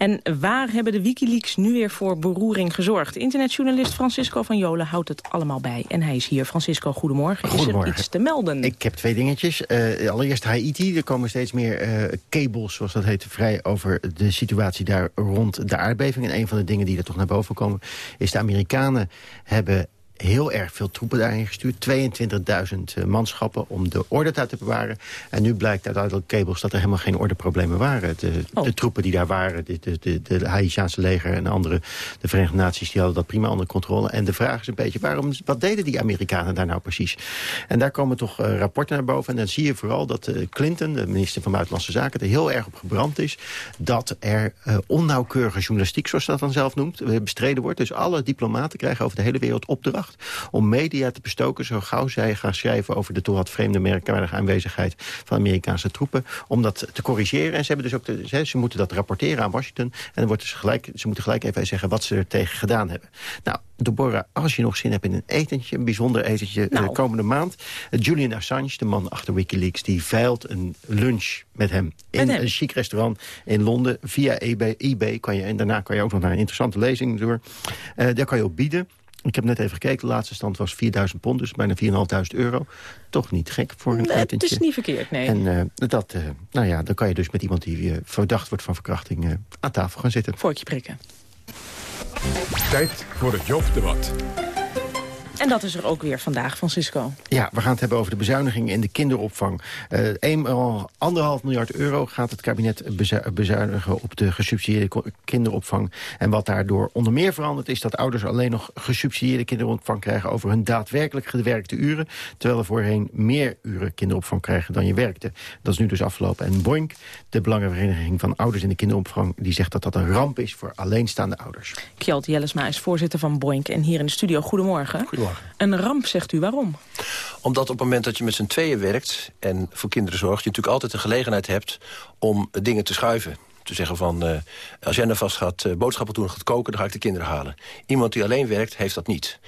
En waar hebben de Wikileaks nu weer voor beroering gezorgd? Internetjournalist Francisco van Jolen houdt het allemaal bij. En hij is hier. Francisco, goedemorgen. goedemorgen. Is er iets te melden? Ik heb twee dingetjes. Uh, allereerst Haiti. Er komen steeds meer uh, cables, zoals dat heet, vrij over de situatie daar rond de aardbeving. En een van de dingen die er toch naar boven komen... is de Amerikanen hebben heel erg veel troepen daarheen gestuurd. 22.000 uh, manschappen om de orde daar te bewaren. En nu blijkt uit kabels dat er helemaal geen ordeproblemen waren. De, oh. de troepen die daar waren, de, de, de, de Haitiaanse leger en andere... de Verenigde Naties, die hadden dat prima onder controle. En de vraag is een beetje, waarom, wat deden die Amerikanen daar nou precies? En daar komen toch uh, rapporten naar boven. En dan zie je vooral dat uh, Clinton, de minister van Buitenlandse Zaken... er heel erg op gebrand is dat er uh, onnauwkeurige journalistiek... zoals dat dan zelf noemt, bestreden wordt. Dus alle diplomaten krijgen over de hele wereld opdracht om media te bestoken... zo gauw zij gaan schrijven over de toch wat vreemde merkwaardige aanwezigheid... van Amerikaanse troepen, om dat te corrigeren. En ze, hebben dus ook de, ze, moeten dat rapporteren aan Washington... en dan wordt dus gelijk, ze moeten gelijk even zeggen wat ze er tegen gedaan hebben. Nou, Deborah, als je nog zin hebt in een etentje... een bijzonder etentje de nou. komende maand... Julian Assange, de man achter Wikileaks... die veilt een lunch met hem in een chic restaurant in Londen. Via eBay, eBay kan je, en daarna kan je ook nog naar een interessante lezing door. Uh, daar kan je op bieden. Ik heb net even gekeken, de laatste stand was 4000 pond, dus bijna 4.500 euro. Toch niet gek voor een nee, etentje. Het is niet verkeerd, nee. En uh, dat, uh, nou ja, dan kan je dus met iemand die uh, verdacht wordt van verkrachting aan tafel gaan zitten. Voortje prikken. Tijd voor het Joop-debat. En dat is er ook weer vandaag, Francisco. Ja, we gaan het hebben over de bezuinigingen in de kinderopvang. Uh, anderhalf miljard euro gaat het kabinet bezuinigen op de gesubsidieerde kinderopvang. En wat daardoor onder meer verandert is dat ouders alleen nog gesubsidieerde kinderopvang krijgen over hun daadwerkelijk gewerkte uren. Terwijl er voorheen meer uren kinderopvang krijgen dan je werkte. Dat is nu dus afgelopen. En Boink, de Belangenvereniging van Ouders in de Kinderopvang, die zegt dat dat een ramp is voor alleenstaande ouders. Kjeld Jellesma is voorzitter van Boink en hier in de studio. Goedemorgen. Goedemorgen. Een ramp, zegt u. Waarom? Omdat op het moment dat je met z'n tweeën werkt... en voor kinderen zorgt, je natuurlijk altijd de gelegenheid hebt... om dingen te schuiven te zeggen van, uh, als jij nou vast gaat uh, boodschappen doen gaat koken, dan ga ik de kinderen halen. Iemand die alleen werkt, heeft dat niet.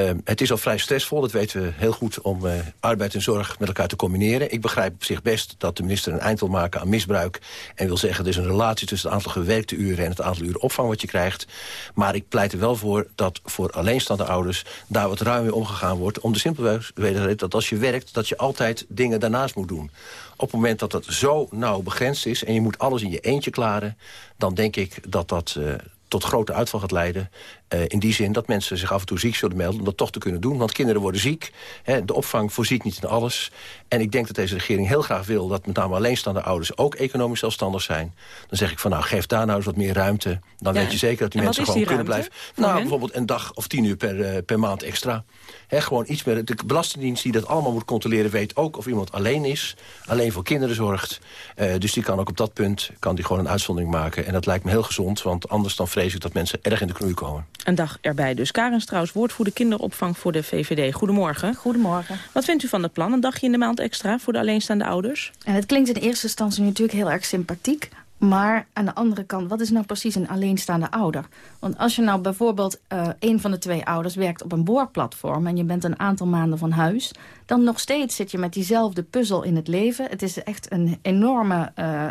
Uh, het is al vrij stressvol, dat weten we heel goed, om uh, arbeid en zorg met elkaar te combineren. Ik begrijp op zich best dat de minister een eind wil maken aan misbruik... en wil zeggen, er is een relatie tussen het aantal gewerkte uren... en het aantal uren opvang wat je krijgt. Maar ik pleit er wel voor dat voor alleenstaande ouders... daar wat ruim mee omgegaan wordt, om de simpele reden dat als je werkt... dat je altijd dingen daarnaast moet doen. Op het moment dat dat zo nauw begrensd is... en je moet alles in je eentje klaren... dan denk ik dat dat, uh, tot grote uitval gaat leiden. Uh, in die zin dat mensen zich af en toe ziek zullen melden... om dat toch te kunnen doen. Want kinderen worden ziek. Hè, de opvang voorziet niet in alles. En ik denk dat deze regering heel graag wil... dat met name alleenstaande ouders ook economisch zelfstandig zijn. Dan zeg ik van nou, geef daar nou eens wat meer ruimte. Dan ja. weet je zeker dat die en mensen gewoon kunnen blijven. Nou, hen? bijvoorbeeld een dag of tien uur per, uh, per maand extra. He, gewoon iets meer. De Belastingdienst die dat allemaal moet controleren... weet ook of iemand alleen is, alleen voor kinderen zorgt. Uh, dus die kan ook op dat punt kan die gewoon een uitzondering maken. En dat lijkt me heel gezond, want anders dan vrees ik dat mensen erg in de knoei komen. Een dag erbij dus. Karen Strauss, woordvoerder kinderopvang voor de VVD. Goedemorgen. Goedemorgen. Wat vindt u van het plan? Een dagje in de maand extra voor de alleenstaande ouders? En het klinkt in eerste instantie natuurlijk heel erg sympathiek. Maar aan de andere kant, wat is nou precies een alleenstaande ouder? Want als je nou bijvoorbeeld uh, een van de twee ouders werkt op een boorplatform... en je bent een aantal maanden van huis... dan nog steeds zit je met diezelfde puzzel in het leven. Het is echt een enorme uh,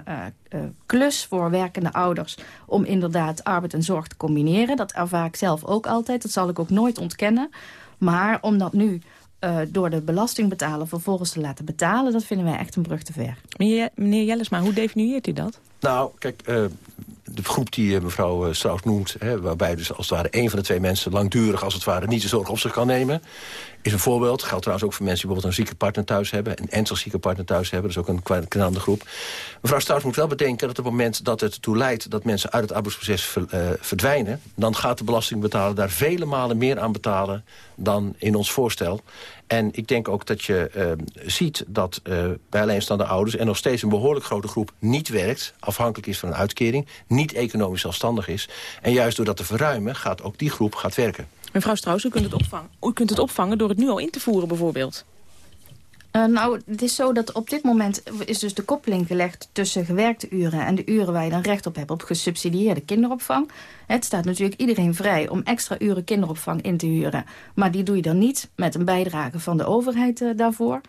uh, klus voor werkende ouders... om inderdaad arbeid en zorg te combineren. Dat ervaar ik zelf ook altijd, dat zal ik ook nooit ontkennen. Maar om dat nu uh, door de belastingbetaler vervolgens te laten betalen... dat vinden wij echt een brug te ver. Meneer, meneer Jellesma, hoe definieert u dat? Nou, kijk, uh, de groep die mevrouw Strauss noemt... Hè, waarbij dus als het ware één van de twee mensen langdurig... als het ware niet de zorg op zich kan nemen is een voorbeeld. Geldt trouwens ook voor mensen die bijvoorbeeld een zieke partner thuis hebben. Een ernstig zieke partner thuis hebben. Dat is ook een knellende groep. Mevrouw Strauss moet wel bedenken dat op het moment dat het ertoe leidt... dat mensen uit het arbeidsproces uh, verdwijnen... dan gaat de belastingbetaler daar vele malen meer aan betalen... dan in ons voorstel. En ik denk ook dat je uh, ziet dat uh, bij alleenstaande ouders... er nog steeds een behoorlijk grote groep niet werkt... afhankelijk is van een uitkering, niet economisch zelfstandig is. En juist door dat te verruimen gaat ook die groep gaat werken. Mevrouw Strauss, u kunt het opvangen, u kunt het opvangen door het nu al in te voeren bijvoorbeeld. Uh, nou, het is zo dat op dit moment is dus de koppeling gelegd tussen gewerkte uren en de uren waar je dan recht op hebt op gesubsidieerde kinderopvang. Het staat natuurlijk iedereen vrij om extra uren kinderopvang in te huren. Maar die doe je dan niet met een bijdrage van de overheid uh, daarvoor.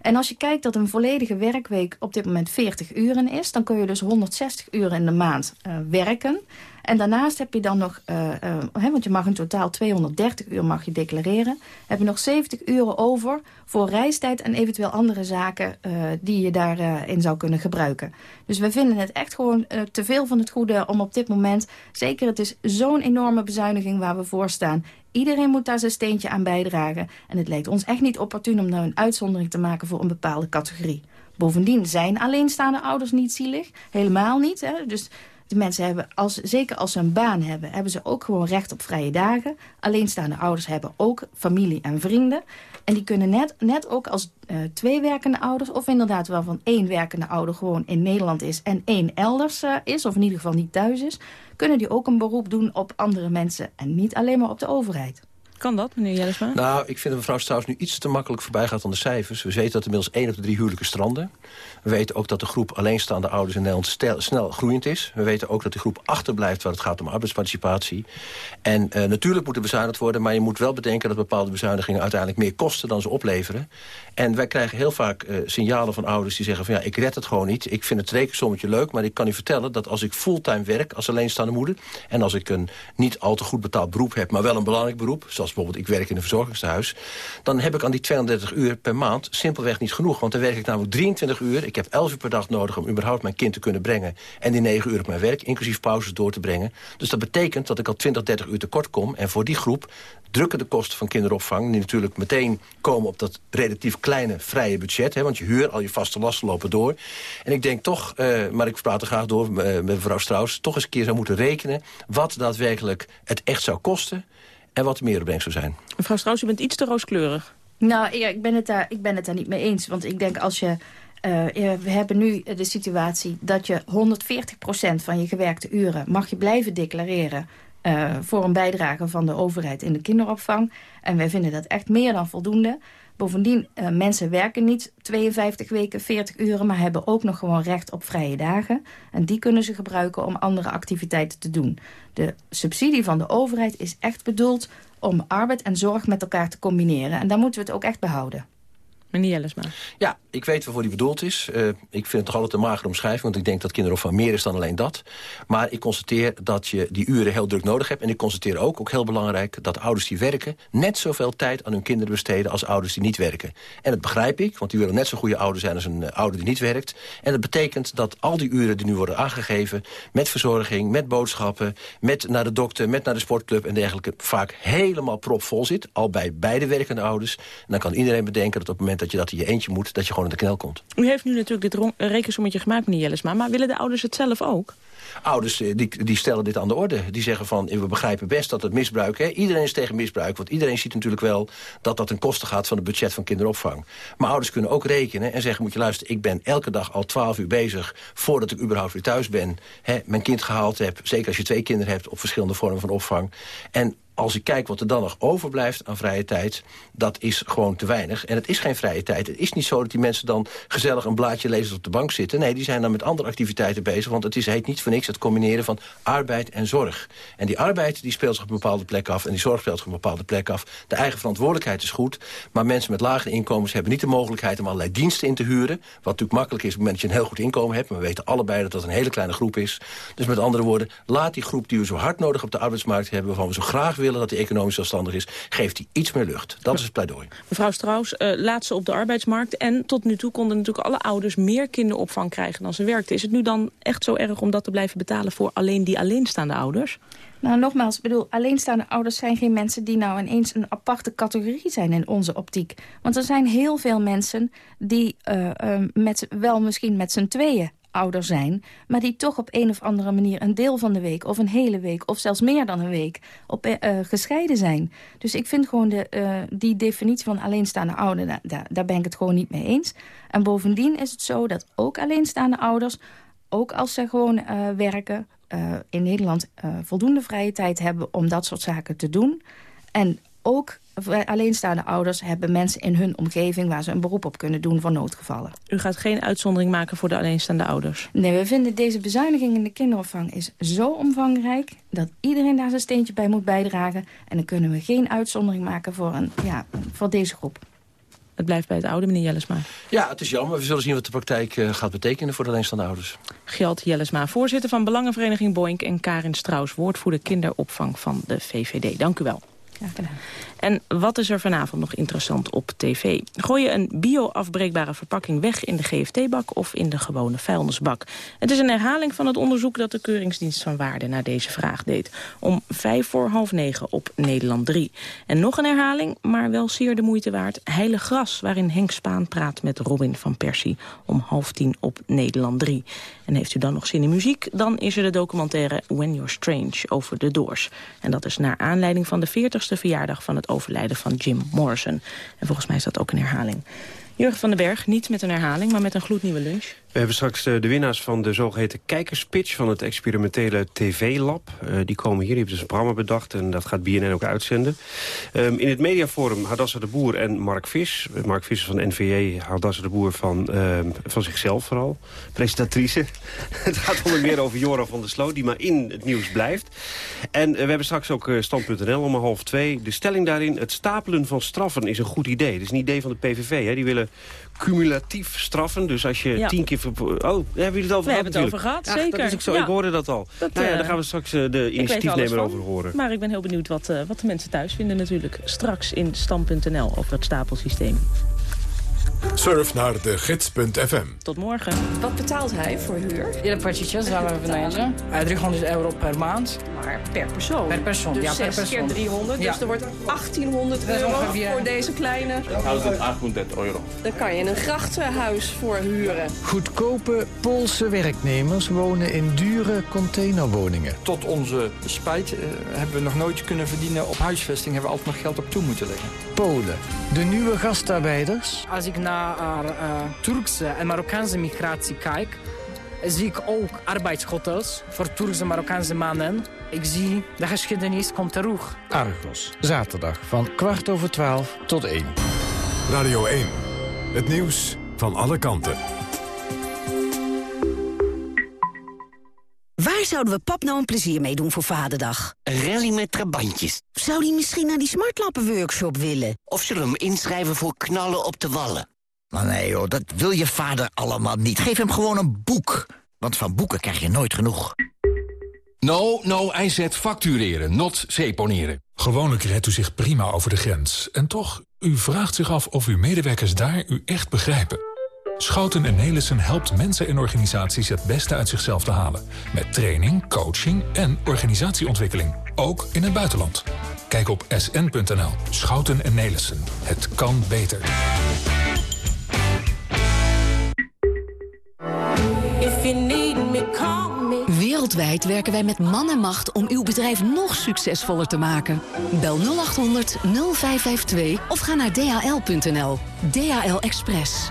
En als je kijkt dat een volledige werkweek op dit moment 40 uren is... dan kun je dus 160 uren in de maand uh, werken. En daarnaast heb je dan nog, uh, uh, want je mag in totaal 230 uur mag je declareren... heb je nog 70 uren over voor reistijd en eventueel andere zaken die je daarin zou kunnen gebruiken. Dus we vinden het echt gewoon te veel van het goede om op dit moment... zeker het is zo'n enorme bezuiniging waar we voor staan... Iedereen moet daar zijn steentje aan bijdragen. En het lijkt ons echt niet opportun om nou een uitzondering te maken voor een bepaalde categorie. Bovendien zijn alleenstaande ouders niet zielig. Helemaal niet. Hè? Dus de mensen hebben, als, zeker als ze een baan hebben, hebben ze ook gewoon recht op vrije dagen. Alleenstaande ouders hebben ook familie en vrienden. En die kunnen net, net ook als uh, twee werkende ouders... of inderdaad wel van één werkende ouder gewoon in Nederland is... en één elders uh, is, of in ieder geval niet thuis is... kunnen die ook een beroep doen op andere mensen... en niet alleen maar op de overheid. Kan dat, meneer Jellesma? Nou, ik vind dat mevrouw Strauss nu iets te makkelijk voorbij gaat aan de cijfers. We weten dat inmiddels één op de drie huwelijken stranden. We weten ook dat de groep alleenstaande ouders in Nederland snel groeiend is. We weten ook dat de groep achterblijft waar het gaat om arbeidsparticipatie. En uh, natuurlijk moet er bezuinigd worden... maar je moet wel bedenken dat bepaalde bezuinigingen uiteindelijk meer kosten dan ze opleveren. En wij krijgen heel vaak uh, signalen van ouders die zeggen van... ja, ik red het gewoon niet. Ik vind het rekensommetje leuk, maar ik kan u vertellen... dat als ik fulltime werk als alleenstaande moeder... en als ik een niet al te goed betaald beroep heb... maar wel een belangrijk beroep, zoals bijvoorbeeld ik werk in een verzorgingstehuis... dan heb ik aan die 32 uur per maand simpelweg niet genoeg. Want dan werk ik namelijk 23 uur. Ik heb 11 uur per dag nodig om überhaupt mijn kind te kunnen brengen... en die 9 uur op mijn werk, inclusief pauzes, door te brengen. Dus dat betekent dat ik al 20, 30 uur tekort kom. En voor die groep drukken de kosten van kinderopvang... die natuurlijk meteen komen op dat relatief kleine vrije budget. Hè, want je huur, al je vaste lasten lopen door. En ik denk toch, uh, maar ik praat er graag door uh, met mevrouw Strauss... toch eens een keer zou moeten rekenen wat daadwerkelijk het echt zou kosten... en wat de meeropbrengst zou zijn. Mevrouw Strauss, u bent iets te rooskleurig. Nou, ja, ik, ben het daar, ik ben het daar niet mee eens. Want ik denk als je... Uh, we hebben nu de situatie dat je 140% van je gewerkte uren... mag je blijven declareren uh, voor een bijdrage van de overheid in de kinderopvang. En wij vinden dat echt meer dan voldoende. Bovendien, uh, mensen werken niet 52 weken, 40 uren... maar hebben ook nog gewoon recht op vrije dagen. En die kunnen ze gebruiken om andere activiteiten te doen. De subsidie van de overheid is echt bedoeld om arbeid en zorg met elkaar te combineren. En daar moeten we het ook echt behouden. Meneer Jellesma. Ja, ik weet waarvoor die bedoeld is. Uh, ik vind het toch altijd een magere omschrijving... want ik denk dat kinderopvang meer is dan alleen dat. Maar ik constateer dat je die uren heel druk nodig hebt. En ik constateer ook, ook heel belangrijk... dat ouders die werken net zoveel tijd aan hun kinderen besteden... als ouders die niet werken. En dat begrijp ik, want die willen net zo goede ouder zijn... als een uh, ouder die niet werkt. En dat betekent dat al die uren die nu worden aangegeven... met verzorging, met boodschappen, met naar de dokter... met naar de sportclub en dergelijke... vaak helemaal propvol zit, al bij beide werkende ouders. En dan kan iedereen bedenken dat op het moment dat je dat in je eentje moet... dat je gewoon in de knel komt. U heeft nu natuurlijk dit rekensommetje gemaakt, meneer Jellesma... maar willen de ouders het zelf ook? Ouders eh, die, die stellen dit aan de orde. Die zeggen van, we begrijpen best dat het misbruik... Hè, iedereen is tegen misbruik, want iedereen ziet natuurlijk wel... dat dat ten koste gaat van het budget van kinderopvang. Maar ouders kunnen ook rekenen en zeggen... moet je luisteren, ik ben elke dag al 12 uur bezig... voordat ik überhaupt weer thuis ben. Hè, mijn kind gehaald heb, zeker als je twee kinderen hebt... op verschillende vormen van opvang. En als ik kijk wat er dan nog overblijft aan vrije tijd... dat is gewoon te weinig. En het is geen vrije tijd. Het is niet zo dat die mensen dan gezellig een blaadje lezen op de bank zitten. Nee, die zijn dan met andere activiteiten bezig. Want het is, heet niet voor niks het combineren van arbeid en zorg. En die arbeid die speelt zich op een bepaalde plek af... en die zorg speelt zich op een bepaalde plek af. De eigen verantwoordelijkheid is goed. Maar mensen met lage inkomens hebben niet de mogelijkheid... om allerlei diensten in te huren. Wat natuurlijk makkelijk is op het moment dat je een heel goed inkomen hebt. Maar we weten allebei dat dat een hele kleine groep is. Dus met andere woorden, laat die groep die we zo hard nodig op de arbeidsmarkt hebben... waarvan we zo graag willen dat die economisch zelfstandig is... geeft die iets meer lucht. Dat is het pleidooi. Mevrouw Strauss, uh, laat ze op de arbeidsmarkt. En tot nu toe konden natuurlijk alle ouders meer kinderopvang krijgen dan ze werkten. Is het nu dan echt zo erg om dat te blijven betalen voor alleen die alleenstaande ouders? Nou, nogmaals, ik bedoel, alleenstaande ouders zijn geen mensen... die nou ineens een aparte categorie zijn in onze optiek. Want er zijn heel veel mensen die uh, uh, met, wel misschien met z'n tweeën ouder zijn... maar die toch op een of andere manier een deel van de week... of een hele week, of zelfs meer dan een week, op, uh, gescheiden zijn. Dus ik vind gewoon de, uh, die definitie van alleenstaande ouder... Daar, ben ik het gewoon niet mee eens. En bovendien is het zo dat ook alleenstaande ouders... ook als ze gewoon werken... in Nederland voldoende vrije tijd hebben om dat soort zaken te doen. En ook alleenstaande ouders hebben mensen in hun omgeving... waar ze een beroep op kunnen doen voor noodgevallen. U gaat geen uitzondering maken voor de alleenstaande ouders? Nee, we vinden deze bezuiniging in de kinderopvang is zo omvangrijk... dat iedereen daar zijn steentje bij moet bijdragen. En dan kunnen we geen uitzondering maken voor, een, ja, voor deze groep. Het blijft bij het oude, meneer Jellesma. Ja, het is jammer. We zullen zien wat de praktijk uh, gaat betekenen voor de alleenstaande ouders. Gjalt Jellesma, voorzitter van Belangenvereniging Boink... en Karin Strauss, woordvoerder kinderopvang van de VVD. Dank u wel. Ja, gedaan. En wat is er vanavond nog interessant op tv? Gooi je een bio-afbreekbare verpakking weg in de GFT-bak of in de gewone vuilnisbak? Het is een herhaling van het onderzoek dat de Keuringsdienst van Waarde naar deze vraag deed. Om vijf voor half negen op Nederland 3. En nog een herhaling, maar wel zeer de moeite waard. Heilig Gras, waarin Henk Spaan praat met Robin van Persie. Om half tien op Nederland 3. En heeft u dan nog zin in muziek? Dan is er de documentaire When You're Strange over de Doors. En dat is naar aanleiding van de 40ste verjaardag van het overlijden van Jim Morrison. En volgens mij is dat ook een herhaling. Jurgen van den Berg, niet met een herhaling, maar met een gloednieuwe lunch. We hebben straks de, winnaars van de zogeheten kijkerspitch... van het experimentele TV-lab. Uh, die komen hier, die hebben dus een programma bedacht... en dat gaat BNN ook uitzenden. Um, in het mediaforum Hadassa de Boer en Mark Vis. Mark Vis van NVJ, Hadassa de Boer van, uh, van zichzelf vooral. Presentatrice. *laughs* het gaat onder meer over Joran van der Sloot... die maar in het nieuws blijft. En uh, we hebben straks ook stand.nl om half twee. De stelling daarin, het stapelen van straffen is een goed idee. Dat is een idee van de PVV. Hè. Die willen cumulatief straffen. Dus als je ja. tien keer... Oh, hebben jullie het over we gehad? hebben het over gehad, zeker. Dat is ook zo, ja. ik hoorde dat al. Dat, nou ja, daar gaan we straks uh, de initiatiefnemer over horen. Maar ik ben heel benieuwd wat, uh, wat de mensen thuis vinden natuurlijk. Straks in Stam.nl over het stapelsysteem. Surf naar de gids.fm. Tot morgen. Wat betaalt hij voor huur? Ile płacicie za wynajęcie? 300 euro per maand. Maar per persoon? Per persoon, dus ja, per 6 persoon. keer 300, ja. dus er wordt 1800 euro voor deze kleine. 1800 euro. Dan kan je een grachtenhuis voor huren. Goedkope Poolse werknemers wonen in dure containerwoningen. Tot onze spijt uh, hebben we nog nooit kunnen verdienen op huisvesting. Hebben we altijd nog geld op toe moeten leggen. Polen, de nieuwe gastarbeiders. Als ik naar uh, Turkse en Marokkaanse migratie kijk... zie ik ook arbeidshotels voor Turkse en Marokkaanse mannen. Ik zie de geschiedenis komt terug. Argos, zaterdag van kwart over twaalf tot één. Radio 1, het nieuws van alle kanten. Waar zouden we pap nou een plezier mee doen voor Vaderdag? Een rally met trabantjes. Zou die misschien naar die smartlappen-workshop willen? Of zullen we hem inschrijven voor knallen op de wallen? Maar nee joh, dat wil je vader allemaal niet. Geef hem gewoon een boek. Want van boeken krijg je nooit genoeg. No, no, IZ factureren, not seponeren. Gewoonlijk redt u zich prima over de grens. En toch, u vraagt zich af of uw medewerkers daar u echt begrijpen. Schouten en Nelissen helpt mensen en organisaties het beste uit zichzelf te halen. Met training, coaching en organisatieontwikkeling. Ook in het buitenland. Kijk op sn.nl. Schouten en Nelissen. Het kan beter. Wereldwijd werken wij met man en macht om uw bedrijf nog succesvoller te maken. Bel 0800 0552 of ga naar dhl.nl. DHL Express.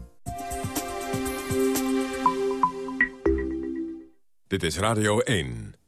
Dit is Radio 1.